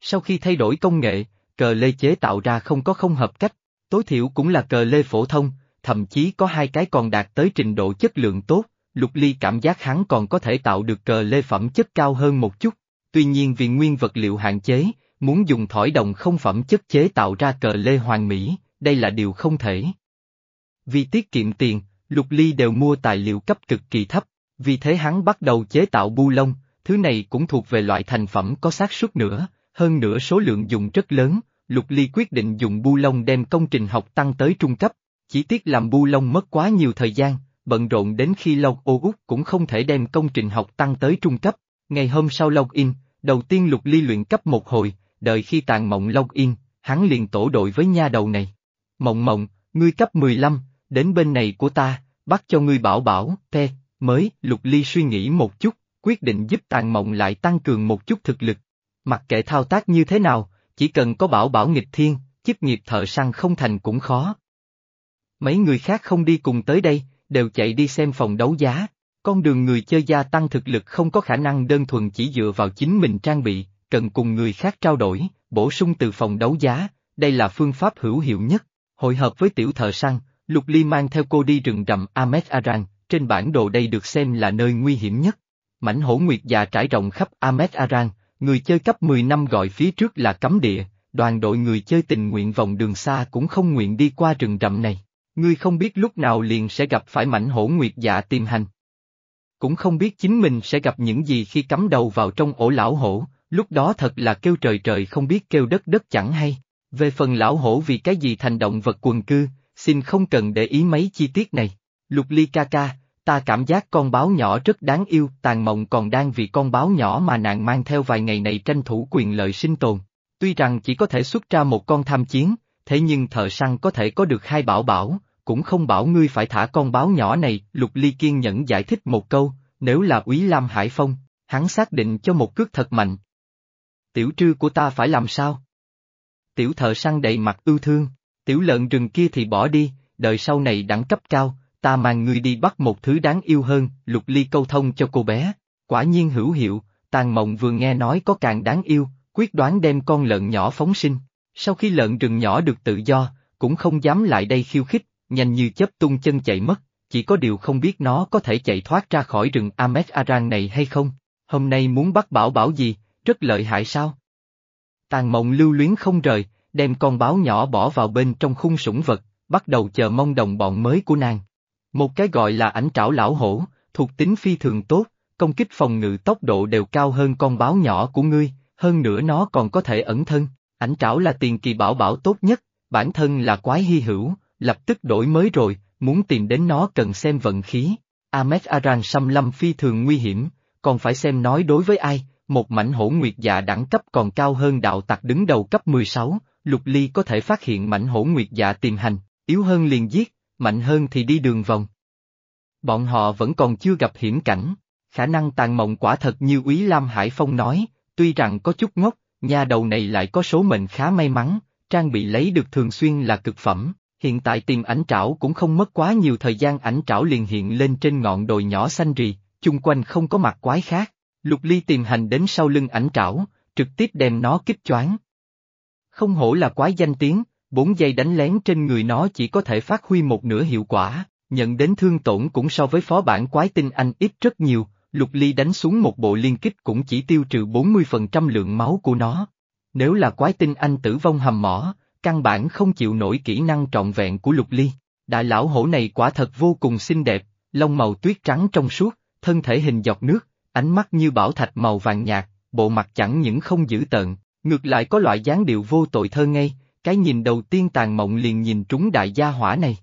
Sau khi thay đổi công nghệ, cờ lê chế tạo ra không có không hợp cách, tối thiểu cũng là cờ lê phổ thông, thậm chí có hai cái còn đạt tới trình độ chất lượng tốt, Lục Ly cảm giác hắn còn có thể tạo được cờ lê phẩm chất cao hơn một chút, tuy nhiên vì nguyên vật liệu hạn chế, muốn dùng thỏi đồng không phẩm chất chế tạo ra cờ lê hoàn mỹ, đây là điều không thể. Vì tiết kiệm tiền, Lục Ly đều mua tài liệu cấp cực kỳ thấp, vì thế hắn bắt đầu chế tạo bu lông, thứ này cũng thuộc về loại thành phẩm có xác suất nữa, hơn nữa số lượng dùng rất lớn, Lục Ly quyết định dùng bu lông đem công trình học tăng tới trung cấp, chỉ tiếc làm bu lông mất quá nhiều thời gian, bận rộn đến khi Lâu ô út cũng không thể đem công trình học tăng tới trung cấp, ngày hôm sau login, đầu tiên Lục Ly luyện cấp một hồi, đợi khi tàn mộng login, hắn liền tổ đội với nha đầu này. Mộng mộng, ngươi cấp 15, đến bên này của ta, bắt cho ngươi bảo bảo, te, mới, Lục Ly suy nghĩ một chút, quyết định giúp tàn mộng lại tăng cường một chút thực lực. Mặc kệ thao tác như thế nào, chỉ cần có bảo bảo nghịch thiên, chức nghiệp thợ săn không thành cũng khó. Mấy người khác không đi cùng tới đây, đều chạy đi xem phòng đấu giá. Con đường người chơi gia tăng thực lực không có khả năng đơn thuần chỉ dựa vào chính mình trang bị, cần cùng người khác trao đổi, bổ sung từ phòng đấu giá, đây là phương pháp hữu hiệu nhất. Hội hợp với tiểu thợ săn, Lục Ly mang theo cô đi rừng rậm Ahmed Aran, trên bản đồ đây được xem là nơi nguy hiểm nhất. Mảnh hổ nguyệt già trải rộng khắp Ahmed Aran, người chơi cấp 10 năm gọi phía trước là cấm địa, đoàn đội người chơi tình nguyện vòng đường xa cũng không nguyện đi qua rừng rậm này. Ngươi không biết lúc nào liền sẽ gặp phải mảnh hổ nguyệt dạ tìm hành. Cũng không biết chính mình sẽ gặp những gì khi cắm đầu vào trong ổ lão hổ, lúc đó thật là kêu trời trời không biết kêu đất đất chẳng hay. Về phần lão hổ vì cái gì thành động vật quần cư, xin không cần để ý mấy chi tiết này. Lục ly ca ca, ta cảm giác con báo nhỏ rất đáng yêu, tàn mộng còn đang vì con báo nhỏ mà nàng mang theo vài ngày này tranh thủ quyền lợi sinh tồn. Tuy rằng chỉ có thể xuất ra một con tham chiến, thế nhưng thợ săn có thể có được hai bảo bảo, cũng không bảo ngươi phải thả con báo nhỏ này, Lục Ly kiên nhẫn giải thích một câu, nếu là Úy Lam Hải Phong, hắn xác định cho một cước thật mạnh. Tiểu trư của ta phải làm sao? Tiểu thợ săn đầy mặt ưu thương, tiểu lợn rừng kia thì bỏ đi, đợi sau này đẳng cấp cao, ta mang ngươi đi bắt một thứ đáng yêu hơn, Lục Ly câu thông cho cô bé, quả nhiên hữu hiệu, tàn mộng vừa nghe nói có càng đáng yêu, quyết đoán đem con lợn nhỏ phóng sinh. Sau khi lợn rừng nhỏ được tự do, cũng không dám lại đây khiêu khích, nhanh như chớp tung chân chạy mất, chỉ có điều không biết nó có thể chạy thoát ra khỏi rừng Ahmed Aran này hay không. Hôm nay muốn bắt bảo bảo gì, rất lợi hại sao? Tàn mộng lưu luyến không rời, đem con báo nhỏ bỏ vào bên trong khung sủng vật, bắt đầu chờ mong đồng bọn mới của nàng. Một cái gọi là ảnh trảo lão hổ, thuộc tính phi thường tốt, công kích phòng ngự tốc độ đều cao hơn con báo nhỏ của ngươi, hơn nữa nó còn có thể ẩn thân, ảnh trảo là tiền kỳ bảo bảo tốt nhất, bản thân là quái hy hữu, lập tức đổi mới rồi, muốn tìm đến nó cần xem vận khí. Ahmed Aran xăm lâm phi thường nguy hiểm, còn phải xem nói đối với ai, một mảnh hổ nguyệt dạ đẳng cấp còn cao hơn đạo tặc đứng đầu cấp 16, lục ly có thể phát hiện mảnh hổ nguyệt dạ tìm hành, yếu hơn liền giết, mạnh hơn thì đi đường vòng. Bọn họ vẫn còn chưa gặp hiểm cảnh, khả năng tàn mộng quả thật như Úy Lam Hải Phong nói, tuy rằng có chút ngốc, nhà đầu này lại có số mệnh khá may mắn, trang bị lấy được thường xuyên là cực phẩm, hiện tại tìm ảnh trảo cũng không mất quá nhiều thời gian ảnh trảo liền hiện lên trên ngọn đồi nhỏ xanh rì, chung quanh không có mặt quái khác. Lục Ly tìm hành đến sau lưng ảnh trảo, trực tiếp đem nó kích choáng. Không hổ là quái danh tiếng, bốn giây đánh lén trên người nó chỉ có thể phát huy một nửa hiệu quả, nhận đến thương tổn cũng so với phó bản quái tinh anh ít rất nhiều, Lục Ly đánh xuống một bộ liên kích cũng chỉ tiêu trừ 40% lượng máu của nó. Nếu là quái tinh anh tử vong hầm mỏ, căn bản không chịu nổi kỹ năng trọn vẹn của Lục Ly. Đại lão hổ này quả thật vô cùng xinh đẹp, lông màu tuyết trắng trong suốt, thân thể hình dọc nước, ánh mắt như bảo thạch màu vàng nhạt, bộ mặt chẳng những không dữ tợn, ngược lại có loại dáng điệu vô tội thơ ngây, cái nhìn đầu tiên tàn mộng liền nhìn trúng đại gia hỏa này.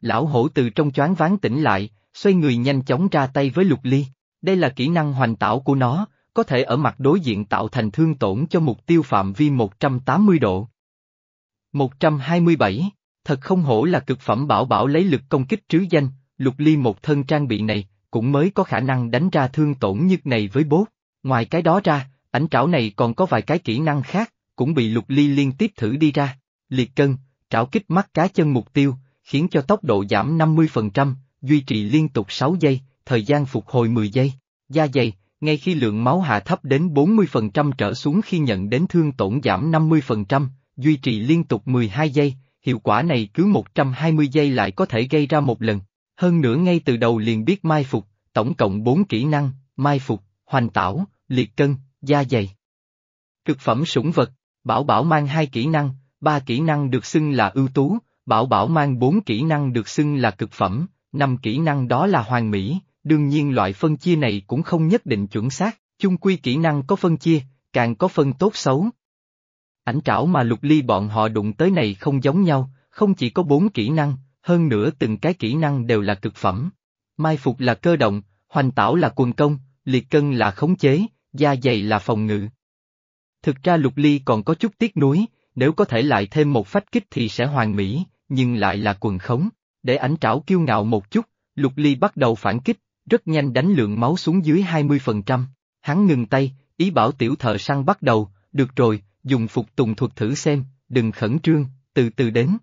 Lão hổ từ trong choáng ván tỉnh lại, xoay người nhanh chóng ra tay với lục ly, đây là kỹ năng hoành tạo của nó, có thể ở mặt đối diện tạo thành thương tổn cho mục tiêu phạm vi 180 độ. 127, thật không hổ là cực phẩm bảo bảo lấy lực công kích trứ danh, lục ly một thân trang bị này, cũng mới có khả năng đánh ra thương tổn như này với bốt. Ngoài cái đó ra, ảnh trảo này còn có vài cái kỹ năng khác, cũng bị lục ly liên tiếp thử đi ra. Liệt cân, trảo kích mắt cá chân mục tiêu, khiến cho tốc độ giảm 50%, duy trì liên tục 6 giây, thời gian phục hồi 10 giây. Da dày, ngay khi lượng máu hạ thấp đến 40% trở xuống khi nhận đến thương tổn giảm 50%, duy trì liên tục 12 giây, hiệu quả này cứ 120 giây lại có thể gây ra một lần. Hơn nữa ngay từ đầu liền biết mai phục, tổng cộng 4 kỹ năng, mai phục, hoành tảo, liệt cân, da dày. Cực phẩm sủng vật, Bảo Bảo mang hai kỹ năng, ba kỹ năng được xưng là ưu tú, Bảo Bảo mang bốn kỹ năng được xưng là cực phẩm, năm kỹ năng đó là hoàn mỹ, đương nhiên loại phân chia này cũng không nhất định chuẩn xác, chung quy kỹ năng có phân chia, càng có phân tốt xấu. Ảnh trảo mà lục ly bọn họ đụng tới này không giống nhau, không chỉ có bốn kỹ năng, hơn nữa từng cái kỹ năng đều là cực phẩm. Mai phục là cơ động, hoành tảo là quần công, liệt cân là khống chế, da dày là phòng ngự. Thực ra lục ly còn có chút tiếc nuối, nếu có thể lại thêm một phách kích thì sẽ hoàn mỹ, nhưng lại là quần khống. Để ảnh trảo kiêu ngạo một chút, lục ly bắt đầu phản kích, rất nhanh đánh lượng máu xuống dưới 20%. Hắn ngừng tay, ý bảo tiểu thợ săn bắt đầu, được rồi, dùng phục tùng thuật thử xem, đừng khẩn trương, từ từ đến.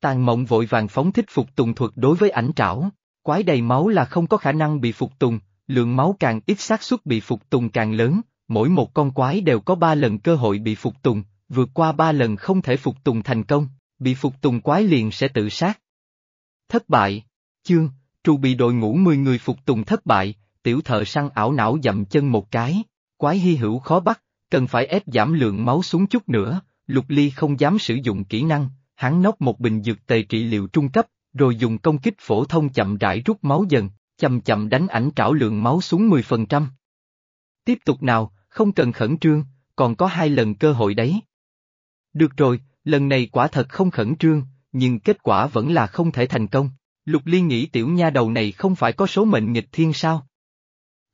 Tàn mộng vội vàng phóng thích phục tùng thuật đối với ảnh trảo, quái đầy máu là không có khả năng bị phục tùng, lượng máu càng ít xác suất bị phục tùng càng lớn, mỗi một con quái đều có ba lần cơ hội bị phục tùng, vượt qua ba lần không thể phục tùng thành công, bị phục tùng quái liền sẽ tự sát. Thất bại, chương, trù bị đội ngũ 10 người phục tùng thất bại, tiểu thợ săn ảo não dậm chân một cái, quái hy hữu khó bắt, cần phải ép giảm lượng máu xuống chút nữa, lục ly không dám sử dụng kỹ năng, hắn nốc một bình dược tề trị liệu trung cấp, rồi dùng công kích phổ thông chậm rãi rút máu dần, chậm chậm đánh ảnh trảo lượng máu xuống 10%. Tiếp tục nào, không cần khẩn trương, còn có hai lần cơ hội đấy. Được rồi, lần này quả thật không khẩn trương, nhưng kết quả vẫn là không thể thành công. Lục Ly nghĩ tiểu nha đầu này không phải có số mệnh nghịch thiên sao?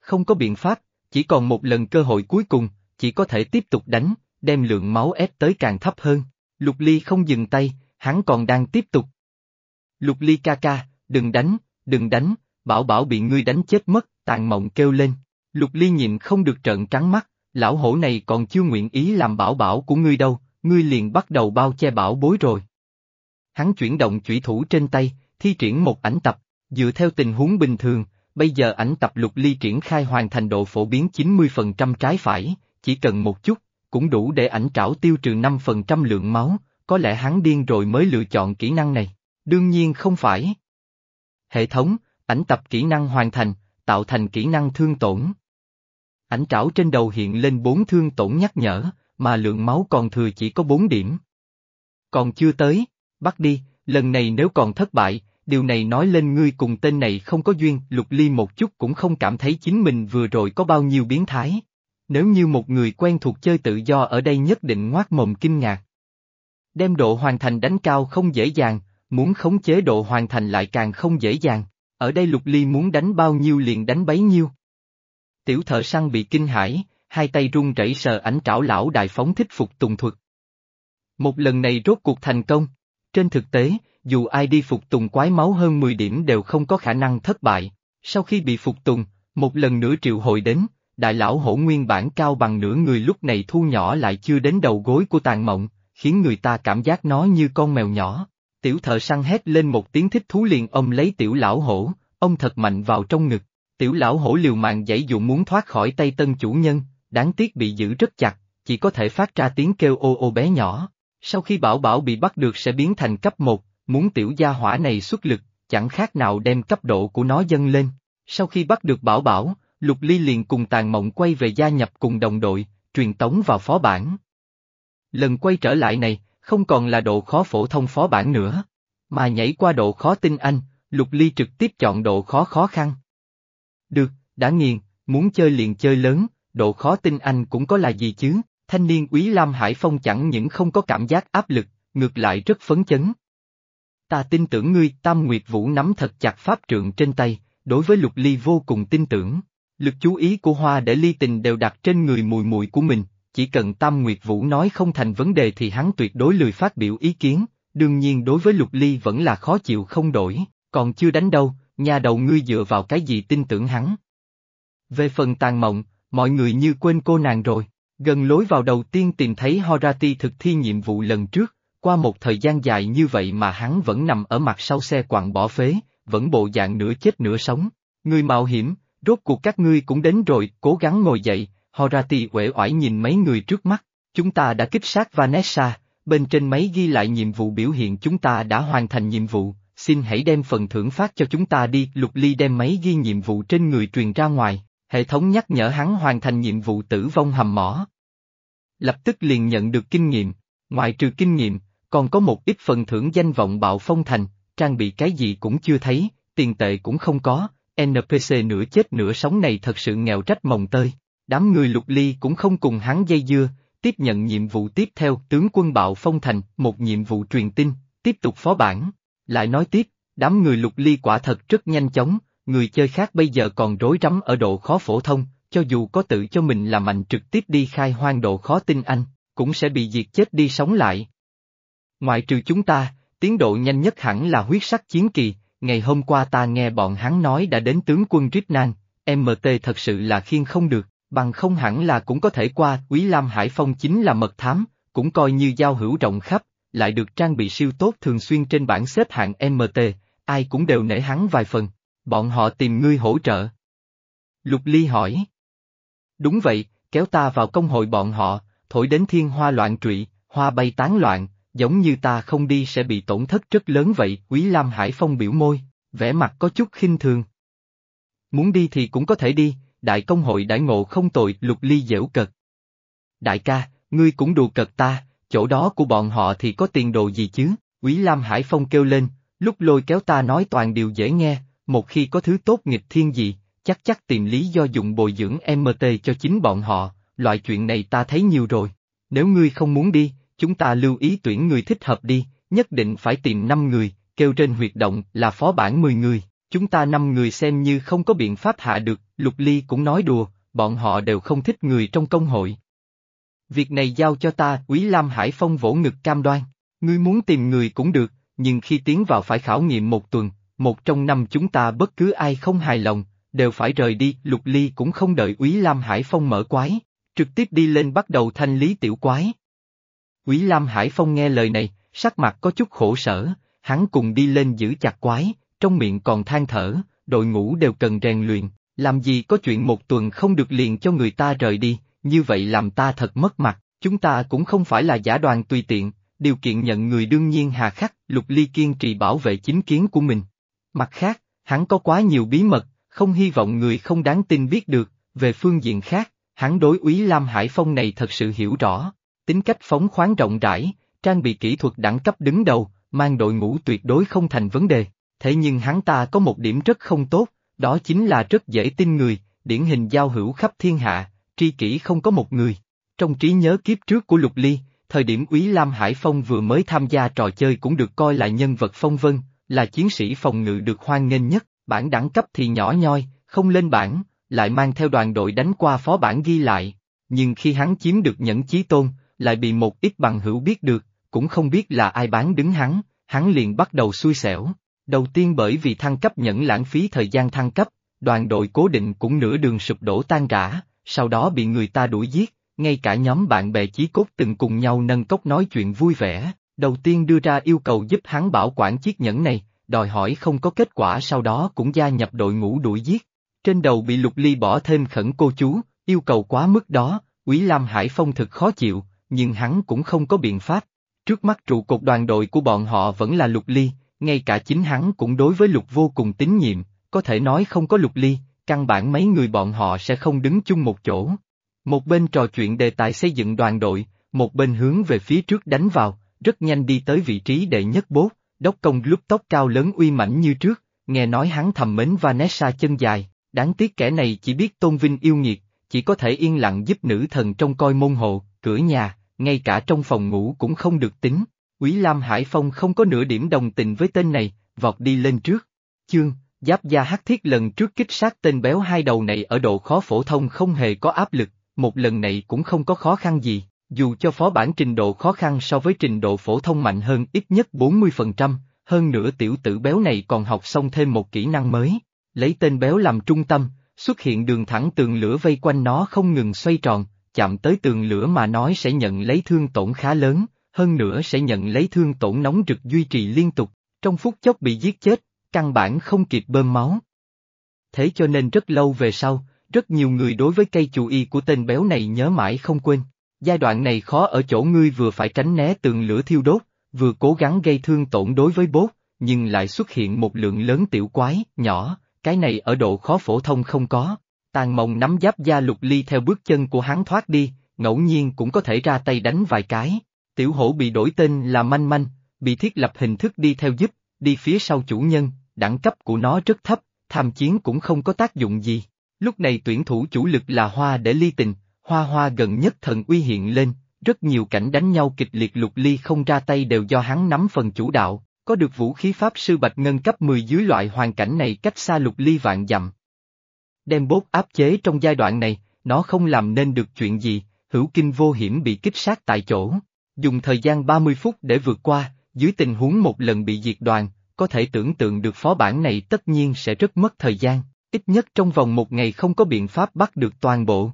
Không có biện pháp, chỉ còn một lần cơ hội cuối cùng, chỉ có thể tiếp tục đánh, đem lượng máu ép tới càng thấp hơn. Lục Ly không dừng tay, hắn còn đang tiếp tục. Lục Ly ca ca, đừng đánh, đừng đánh, bảo bảo bị ngươi đánh chết mất, tàn mộng kêu lên. Lục Ly nhịn không được trợn trắng mắt, lão hổ này còn chưa nguyện ý làm bảo bảo của ngươi đâu, ngươi liền bắt đầu bao che bảo bối rồi. Hắn chuyển động chủy thủ trên tay, thi triển một ảnh tập, dựa theo tình huống bình thường, bây giờ ảnh tập lục ly triển khai hoàn thành độ phổ biến 90% trái phải, chỉ cần một chút, cũng đủ để ảnh trảo tiêu trừ 5% lượng máu, có lẽ hắn điên rồi mới lựa chọn kỹ năng này. Đương nhiên không phải. Hệ thống, ảnh tập kỹ năng hoàn thành, tạo thành kỹ năng thương tổn. Ảnh trảo trên đầu hiện lên bốn thương tổn nhắc nhở, mà lượng máu còn thừa chỉ có bốn điểm. Còn chưa tới, bắt đi, lần này nếu còn thất bại, điều này nói lên ngươi cùng tên này không có duyên, lục ly một chút cũng không cảm thấy chính mình vừa rồi có bao nhiêu biến thái. Nếu như một người quen thuộc chơi tự do ở đây nhất định ngoác mồm kinh ngạc. Đem độ hoàn thành đánh cao không dễ dàng, muốn khống chế độ hoàn thành lại càng không dễ dàng, ở đây lục ly muốn đánh bao nhiêu liền đánh bấy nhiêu. Tiểu thợ săn bị kinh hãi, hai tay run rẩy sờ ảnh trảo lão đại phóng thích phục tùng thuật. Một lần này rốt cuộc thành công. Trên thực tế, dù ai đi phục tùng quái máu hơn 10 điểm đều không có khả năng thất bại. Sau khi bị phục tùng, một lần nữa triệu hồi đến, đại lão hổ nguyên bản cao bằng nửa người lúc này thu nhỏ lại chưa đến đầu gối của tàn mộng, khiến người ta cảm giác nó như con mèo nhỏ. Tiểu thợ săn hét lên một tiếng thích thú liền ông lấy tiểu lão hổ, ông thật mạnh vào trong ngực. Tiểu lão hổ liều mạng dãy dụ muốn thoát khỏi tay tân chủ nhân, đáng tiếc bị giữ rất chặt, chỉ có thể phát ra tiếng kêu ô ô bé nhỏ. Sau khi bảo bảo bị bắt được sẽ biến thành cấp 1, muốn tiểu gia hỏa này xuất lực, chẳng khác nào đem cấp độ của nó dâng lên. Sau khi bắt được bảo bảo, Lục Ly liền cùng tàn mộng quay về gia nhập cùng đồng đội, truyền tống vào phó bản. Lần quay trở lại này, không còn là độ khó phổ thông phó bản nữa, mà nhảy qua độ khó tinh anh, Lục Ly trực tiếp chọn độ khó khó khăn. Được, đã nghiền, muốn chơi liền chơi lớn, độ khó tinh anh cũng có là gì chứ, thanh niên úy Lam Hải Phong chẳng những không có cảm giác áp lực, ngược lại rất phấn chấn. Ta tin tưởng ngươi, Tam Nguyệt Vũ nắm thật chặt pháp trượng trên tay, đối với Lục Ly vô cùng tin tưởng. Lực chú ý của Hoa để ly tình đều đặt trên người mùi mùi của mình, chỉ cần Tam Nguyệt Vũ nói không thành vấn đề thì hắn tuyệt đối lười phát biểu ý kiến, đương nhiên đối với Lục Ly vẫn là khó chịu không đổi, còn chưa đánh đâu, nhà đầu ngươi dựa vào cái gì tin tưởng hắn. Về phần tàn mộng, mọi người như quên cô nàng rồi, gần lối vào đầu tiên tìm thấy Horati thực thi nhiệm vụ lần trước, qua một thời gian dài như vậy mà hắn vẫn nằm ở mặt sau xe quặng bỏ phế, vẫn bộ dạng nửa chết nửa sống. Người mạo hiểm, rốt cuộc các ngươi cũng đến rồi, cố gắng ngồi dậy, Horati uể oải nhìn mấy người trước mắt, chúng ta đã kích sát Vanessa, bên trên máy ghi lại nhiệm vụ biểu hiện chúng ta đã hoàn thành nhiệm vụ, xin hãy đem phần thưởng phát cho chúng ta đi, Lục Ly đem máy ghi nhiệm vụ trên người truyền ra ngoài, hệ thống nhắc nhở hắn hoàn thành nhiệm vụ tử vong hầm mỏ. Lập tức liền nhận được kinh nghiệm, ngoại trừ kinh nghiệm, còn có một ít phần thưởng danh vọng bạo phong thành, trang bị cái gì cũng chưa thấy, tiền tệ cũng không có, NPC nửa chết nửa sống này thật sự nghèo trách mồng tơi. Đám người lục ly cũng không cùng hắn dây dưa, tiếp nhận nhiệm vụ tiếp theo tướng quân bạo phong thành, một nhiệm vụ truyền tin, tiếp tục phó bản. Lại nói tiếp, đám người lục ly quả thật rất nhanh chóng, người chơi khác bây giờ còn rối rắm ở độ khó phổ thông, cho dù có tự cho mình là mạnh trực tiếp đi khai hoang độ khó tin anh, cũng sẽ bị diệt chết đi sống lại. Ngoại trừ chúng ta, tiến độ nhanh nhất hẳn là huyết sắc chiến kỳ, ngày hôm qua ta nghe bọn hắn nói đã đến tướng quân Ripnan, MT thật sự là khiên không được, bằng không hẳn là cũng có thể qua, Quý Lam Hải Phong chính là mật thám, cũng coi như giao hữu rộng khắp, lại được trang bị siêu tốt thường xuyên trên bảng xếp hạng MT, ai cũng đều nể hắn vài phần, bọn họ tìm ngươi hỗ trợ. Lục Ly hỏi. Đúng vậy, kéo ta vào công hội bọn họ, thổi đến thiên hoa loạn trụy, hoa bay tán loạn, giống như ta không đi sẽ bị tổn thất rất lớn vậy, Quý Lam Hải Phong biểu môi, vẻ mặt có chút khinh thường. Muốn đi thì cũng có thể đi, đại công hội đại ngộ không tội, lục ly dễu cật. Đại ca, ngươi cũng đùa cật ta, chỗ đó của bọn họ thì có tiền đồ gì chứ, Quý Lam Hải Phong kêu lên, lúc lôi kéo ta nói toàn điều dễ nghe, một khi có thứ tốt nghịch thiên gì, chắc chắc tìm lý do dùng bồi dưỡng MT cho chính bọn họ, loại chuyện này ta thấy nhiều rồi. Nếu ngươi không muốn đi, chúng ta lưu ý tuyển người thích hợp đi, nhất định phải tìm 5 người, kêu trên huyệt động là phó bản 10 người, chúng ta 5 người xem như không có biện pháp hạ được, Lục Ly cũng nói đùa, bọn họ đều không thích người trong công hội. Việc này giao cho ta, Quý Lam Hải Phong vỗ ngực cam đoan, ngươi muốn tìm người cũng được, nhưng khi tiến vào phải khảo nghiệm một tuần, một trong năm chúng ta bất cứ ai không hài lòng, đều phải rời đi, Lục Ly cũng không đợi Quý Lam Hải Phong mở quái, trực tiếp đi lên bắt đầu thanh lý tiểu quái. Quý Lam Hải Phong nghe lời này, sắc mặt có chút khổ sở, hắn cùng đi lên giữ chặt quái, trong miệng còn than thở, đội ngũ đều cần rèn luyện, làm gì có chuyện một tuần không được liền cho người ta rời đi, như vậy làm ta thật mất mặt, chúng ta cũng không phải là giả đoàn tùy tiện, điều kiện nhận người đương nhiên hà khắc, lục ly kiên trì bảo vệ chính kiến của mình. Mặt khác, hắn có quá nhiều bí mật, không hy vọng người không đáng tin biết được, về phương diện khác, hắn đối úy Lam Hải Phong này thật sự hiểu rõ, tính cách phóng khoáng rộng rãi, trang bị kỹ thuật đẳng cấp đứng đầu, mang đội ngũ tuyệt đối không thành vấn đề. Thế nhưng hắn ta có một điểm rất không tốt, đó chính là rất dễ tin người, điển hình giao hữu khắp thiên hạ, tri kỷ không có một người. Trong trí nhớ kiếp trước của Lục Ly, thời điểm Úy Lam Hải Phong vừa mới tham gia trò chơi cũng được coi là nhân vật phong vân, là chiến sĩ phòng ngự được hoan nghênh nhất, bản đẳng cấp thì nhỏ nhoi, không lên bảng, lại mang theo đoàn đội đánh qua phó bản ghi lại. Nhưng khi hắn chiếm được nhẫn chí tôn, lại bị một ít bằng hữu biết được, cũng không biết là ai bán đứng hắn, hắn liền bắt đầu xui xẻo. Đầu tiên bởi vì thăng cấp nhẫn lãng phí thời gian thăng cấp, đoàn đội cố định cũng nửa đường sụp đổ tan rã, sau đó bị người ta đuổi giết, ngay cả nhóm bạn bè chí cốt từng cùng nhau nâng cốc nói chuyện vui vẻ, đầu tiên đưa ra yêu cầu giúp hắn bảo quản chiếc nhẫn này, đòi hỏi không có kết quả sau đó cũng gia nhập đội ngũ đuổi giết. Trên đầu bị lục ly bỏ thêm khẩn cô chú, yêu cầu quá mức đó, Quý Lam Hải Phong thực khó chịu, nhưng hắn cũng không có biện pháp. Trước mắt trụ cột đoàn đội của bọn họ vẫn là lục ly, ngay cả chính hắn cũng đối với lục vô cùng tín nhiệm, có thể nói không có lục ly, căn bản mấy người bọn họ sẽ không đứng chung một chỗ. Một bên trò chuyện đề tài xây dựng đoàn đội, một bên hướng về phía trước đánh vào, rất nhanh đi tới vị trí đệ nhất bốt, đốc công lúc tóc cao lớn uy mãnh như trước, nghe nói hắn thầm mến Vanessa chân dài, đáng tiếc kẻ này chỉ biết tôn vinh yêu nghiệt, chỉ có thể yên lặng giúp nữ thần trong coi môn hộ, cửa nhà, ngay cả trong phòng ngủ cũng không được tính. Quý Lam Hải Phong không có nửa điểm đồng tình với tên này, vọt đi lên trước. Chương, giáp gia hắc thiết lần trước kích sát tên béo hai đầu này ở độ khó phổ thông không hề có áp lực, một lần này cũng không có khó khăn gì, dù cho phó bản trình độ khó khăn so với trình độ phổ thông mạnh hơn ít nhất 40%, hơn nữa tiểu tử béo này còn học xong thêm một kỹ năng mới, lấy tên béo làm trung tâm, xuất hiện đường thẳng tường lửa vây quanh nó không ngừng xoay tròn, chạm tới tường lửa mà nói sẽ nhận lấy thương tổn khá lớn, hơn nữa sẽ nhận lấy thương tổn nóng rực duy trì liên tục, trong phút chốc bị giết chết, căn bản không kịp bơm máu. thế cho nên rất lâu về sau, rất nhiều người đối với cây chủ y của tên béo này nhớ mãi không quên. Giai đoạn này khó ở chỗ ngươi vừa phải tránh né tường lửa thiêu đốt, vừa cố gắng gây thương tổn đối với bốt, nhưng lại xuất hiện một lượng lớn tiểu quái, nhỏ, cái này ở độ khó phổ thông không có. Tàn mộng nắm giáp da lục ly theo bước chân của hắn thoát đi, ngẫu nhiên cũng có thể ra tay đánh vài cái. Tiểu hổ bị đổi tên là manh manh, bị thiết lập hình thức đi theo giúp, đi phía sau chủ nhân, đẳng cấp của nó rất thấp, tham chiến cũng không có tác dụng gì. Lúc này tuyển thủ chủ lực là Hoa để ly tình, Hoa Hoa gần nhất thần uy hiện lên, rất nhiều cảnh đánh nhau kịch liệt lục ly không ra tay đều do hắn nắm phần chủ đạo, có được vũ khí pháp sư bạch ngân cấp 10 dưới loại hoàn cảnh này cách xa lục ly vạn dặm. Đem bốt áp chế trong giai đoạn này, nó không làm nên được chuyện gì, hữu kinh vô hiểm bị kích sát tại chỗ. Dùng thời gian 30 phút để vượt qua, dưới tình huống một lần bị diệt đoàn, có thể tưởng tượng được phó bản này tất nhiên sẽ rất mất thời gian, ít nhất trong vòng một ngày không có biện pháp bắt được toàn bộ.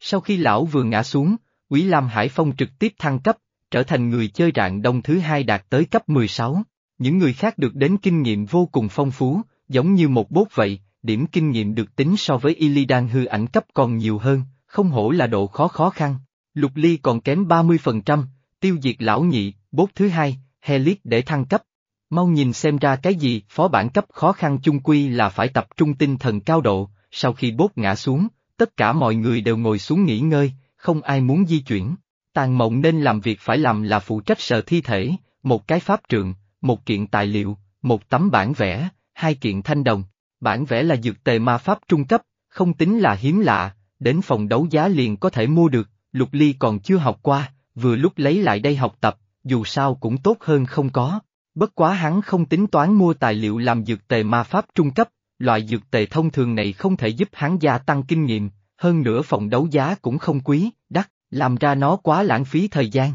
Sau khi lão vừa ngã xuống, Quý Lam Hải Phong trực tiếp thăng cấp, trở thành người chơi rạng đông thứ hai đạt tới cấp 16. Những người khác được đến kinh nghiệm vô cùng phong phú, giống như một bốt vậy, điểm kinh nghiệm được tính so với Illidan hư ảnh cấp còn nhiều hơn, không hổ là độ khó khó khăn. Lục Ly còn kém 30%, tiêu diệt lão nhị, bốt thứ hai, Helix để thăng cấp. Mau nhìn xem ra cái gì, phó bản cấp khó khăn chung quy là phải tập trung tinh thần cao độ, sau khi bốt ngã xuống, tất cả mọi người đều ngồi xuống nghỉ ngơi, không ai muốn di chuyển. Tàn mộng nên làm việc phải làm là phụ trách sờ thi thể, một cái pháp trượng, một kiện tài liệu, một tấm bản vẽ, hai kiện thanh đồng. Bản vẽ là dược tề ma pháp trung cấp, không tính là hiếm lạ, đến phòng đấu giá liền có thể mua được, Lục Ly còn chưa học qua, vừa lúc lấy lại đây học tập, dù sao cũng tốt hơn không có. Bất quá hắn không tính toán mua tài liệu làm dược tề ma pháp trung cấp, loại dược tề thông thường này không thể giúp hắn gia tăng kinh nghiệm, hơn nữa phòng đấu giá cũng không quý, đắt, làm ra nó quá lãng phí thời gian.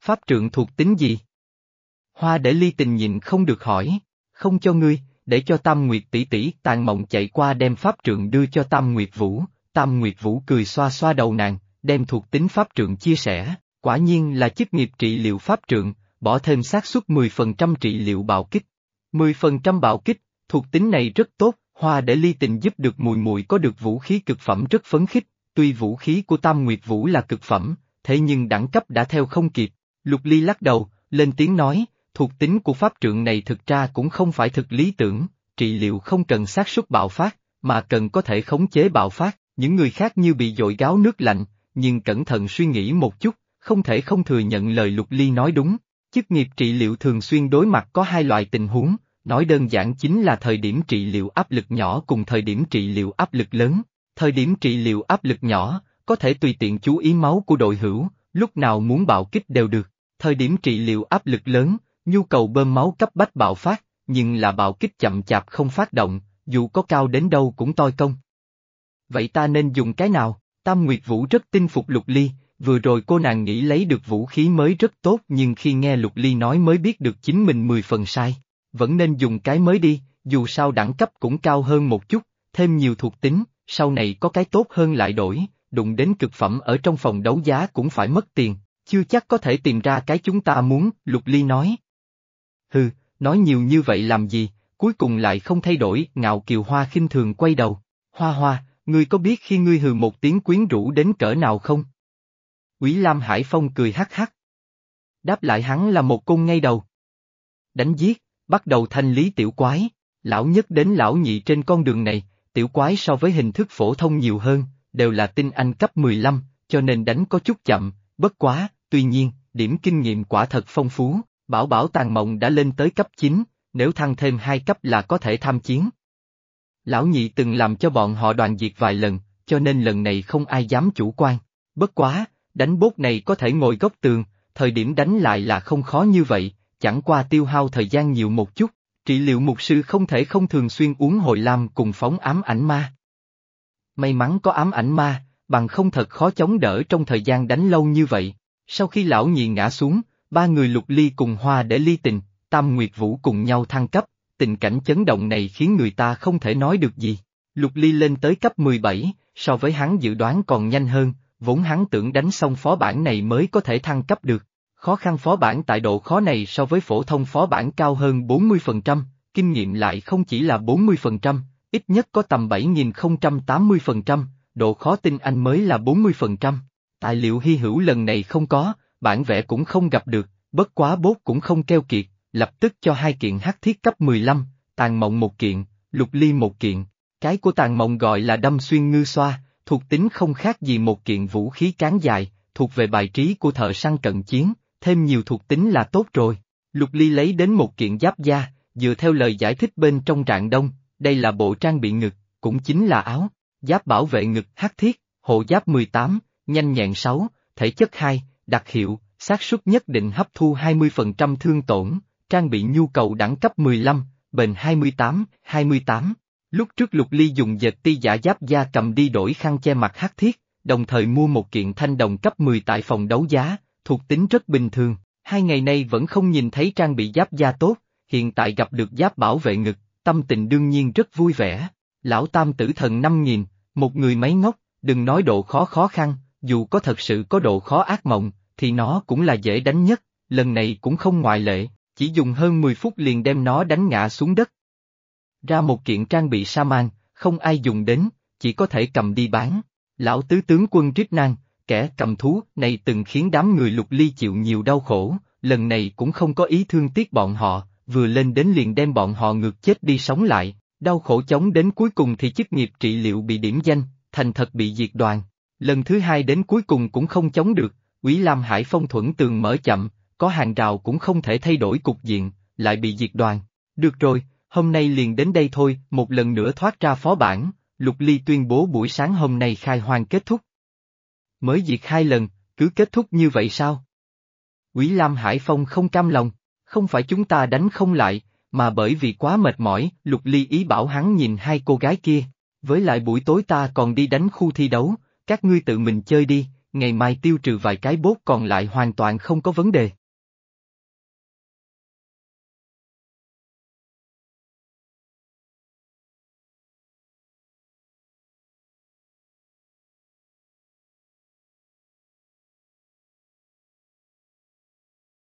Pháp trượng thuộc tính gì? Hoa để ly tình nhịn không được hỏi, không cho ngươi, để cho Tam Nguyệt tỷ tỷ tàn mộng chạy qua đem pháp trượng đưa cho Tam Nguyệt Vũ, Tam Nguyệt Vũ cười xoa xoa đầu nàng, đem thuộc tính pháp trượng chia sẻ, quả nhiên là chức nghiệp trị liệu pháp trượng, bỏ thêm xác suất 10% trị liệu bạo kích. 10% bạo kích, thuộc tính này rất tốt, hoa để ly tình giúp được mùi mùi có được vũ khí cực phẩm rất phấn khích, tuy vũ khí của Tam Nguyệt Vũ là cực phẩm, thế nhưng đẳng cấp đã theo không kịp. Lục Ly lắc đầu, lên tiếng nói, thuộc tính của pháp trượng này thực ra cũng không phải thực lý tưởng, trị liệu không cần xác suất bạo phát, mà cần có thể khống chế bạo phát, những người khác như bị dội gáo nước lạnh, nhưng cẩn thận suy nghĩ một chút, không thể không thừa nhận lời Lục Ly nói đúng. Chức nghiệp trị liệu thường xuyên đối mặt có hai loại tình huống, nói đơn giản chính là thời điểm trị liệu áp lực nhỏ cùng thời điểm trị liệu áp lực lớn. Thời điểm trị liệu áp lực nhỏ, có thể tùy tiện chú ý máu của đội hữu, lúc nào muốn bạo kích đều được. Thời điểm trị liệu áp lực lớn, nhu cầu bơm máu cấp bách bạo phát, nhưng là bạo kích chậm chạp không phát động, dù có cao đến đâu cũng toi công. Vậy ta nên dùng cái nào? Tam Nguyệt Vũ rất tin phục Lục Ly, vừa rồi cô nàng nghĩ lấy được vũ khí mới rất tốt nhưng khi nghe Lục Ly nói mới biết được chính mình mười phần sai. Vẫn nên dùng cái mới đi, dù sao đẳng cấp cũng cao hơn một chút, thêm nhiều thuộc tính, sau này có cái tốt hơn lại đổi, đụng đến cực phẩm ở trong phòng đấu giá cũng phải mất tiền, chưa chắc có thể tìm ra cái chúng ta muốn, Lục Ly nói. Hừ, nói nhiều như vậy làm gì, cuối cùng lại không thay đổi, ngạo kiều hoa khinh thường quay đầu. Hoa hoa, ngươi có biết khi ngươi hừ một tiếng quyến rũ đến cỡ nào không? Quý Lam Hải Phong cười hắc hắc. Đáp lại hắn là một cung ngay đầu. Đánh giết, bắt đầu thanh lý tiểu quái, lão nhất đến lão nhị trên con đường này, tiểu quái so với hình thức phổ thông nhiều hơn, đều là tinh anh cấp 15, cho nên đánh có chút chậm, bất quá, tuy nhiên, điểm kinh nghiệm quả thật phong phú, bảo bảo tàn mộng đã lên tới cấp 9, nếu thăng thêm hai cấp là có thể tham chiến. Lão nhị từng làm cho bọn họ đoàn diệt vài lần, cho nên lần này không ai dám chủ quan. Bất quá, đánh bốt này có thể ngồi góc tường, thời điểm đánh lại là không khó như vậy, chẳng qua tiêu hao thời gian nhiều một chút, trị liệu mục sư không thể không thường xuyên uống hồi lam cùng phóng ám ảnh ma. May mắn có ám ảnh ma, bằng không thật khó chống đỡ trong thời gian đánh lâu như vậy. Sau khi lão nhị ngã xuống, ba người lục ly cùng hoa để ly tình, tam nguyệt vũ cùng nhau thăng cấp, tình cảnh chấn động này khiến người ta không thể nói được gì. Lục ly lên tới cấp 17, so với hắn dự đoán còn nhanh hơn, vốn hắn tưởng đánh xong phó bản này mới có thể thăng cấp được. Khó khăn phó bản tại độ khó này so với phổ thông phó bản cao hơn 40%, kinh nghiệm lại không chỉ là 40%, ít nhất có tầm 7080%, độ khó tin anh mới là 40%. Tài liệu hy hữu lần này không có, bản vẽ cũng không gặp được, bất quá bốt cũng không keo kiệt, lập tức cho hai kiện hắc thiết cấp 15, tàn mộng một kiện, lục ly một kiện. Cái của tàn mộng gọi là đâm xuyên ngư xoa, thuộc tính không khác gì một kiện vũ khí cán dài, thuộc về bài trí của thợ săn cận chiến, thêm nhiều thuộc tính là tốt rồi. Lục ly lấy đến một kiện giáp da, dựa theo lời giải thích bên trong trạng đông, đây là bộ trang bị ngực, cũng chính là áo, giáp bảo vệ ngực hắc thiết, hộ giáp 18, nhanh nhẹn 6, thể chất 2, đặc hiệu, xác suất nhất định hấp thu 20% thương tổn, trang bị nhu cầu đẳng cấp 15, bền 28, 28. Lúc trước Lục Ly dùng dệt ti giả giáp da cầm đi đổi khăn che mặt hắc thiết, đồng thời mua một kiện thanh đồng cấp 10 tại phòng đấu giá, thuộc tính rất bình thường. Hai ngày nay vẫn không nhìn thấy trang bị giáp da tốt, hiện tại gặp được giáp bảo vệ ngực, tâm tình đương nhiên rất vui vẻ. Lão Tam tử thần 5.000, một người máy ngốc, đừng nói độ khó khó khăn, dù có thật sự có độ khó ác mộng, thì nó cũng là dễ đánh nhất, lần này cũng không ngoại lệ, chỉ dùng hơn 10 phút liền đem nó đánh ngã xuống đất. Ra một kiện trang bị sa man, không ai dùng đến, chỉ có thể cầm đi bán. Lão tứ tướng quân Trích Năng, kẻ cầm thú này từng khiến đám người lục ly chịu nhiều đau khổ, lần này cũng không có ý thương tiếc bọn họ, vừa lên đến liền đem bọn họ ngược chết đi sống lại, đau khổ chống đến cuối cùng thì chức nghiệp trị liệu bị điểm danh, thành thật bị diệt đoàn. Lần thứ hai đến cuối cùng cũng không chống được, Quý Lam Hải phong thuẫn tường mở chậm, có hàng rào cũng không thể thay đổi cục diện, lại bị diệt đoàn. Được rồi, hôm nay liền đến đây thôi, một lần nữa thoát ra phó bản, Lục Ly tuyên bố buổi sáng hôm nay khai hoang kết thúc. Mới diệt hai lần, cứ kết thúc như vậy sao? Quý Lam Hải Phong không cam lòng, không phải chúng ta đánh không lại, mà bởi vì quá mệt mỏi, Lục Ly ý bảo hắn nhìn hai cô gái kia, với lại buổi tối ta còn đi đánh khu thi đấu, các ngươi tự mình chơi đi, ngày mai tiêu trừ vài cái bốt còn lại hoàn toàn không có vấn đề.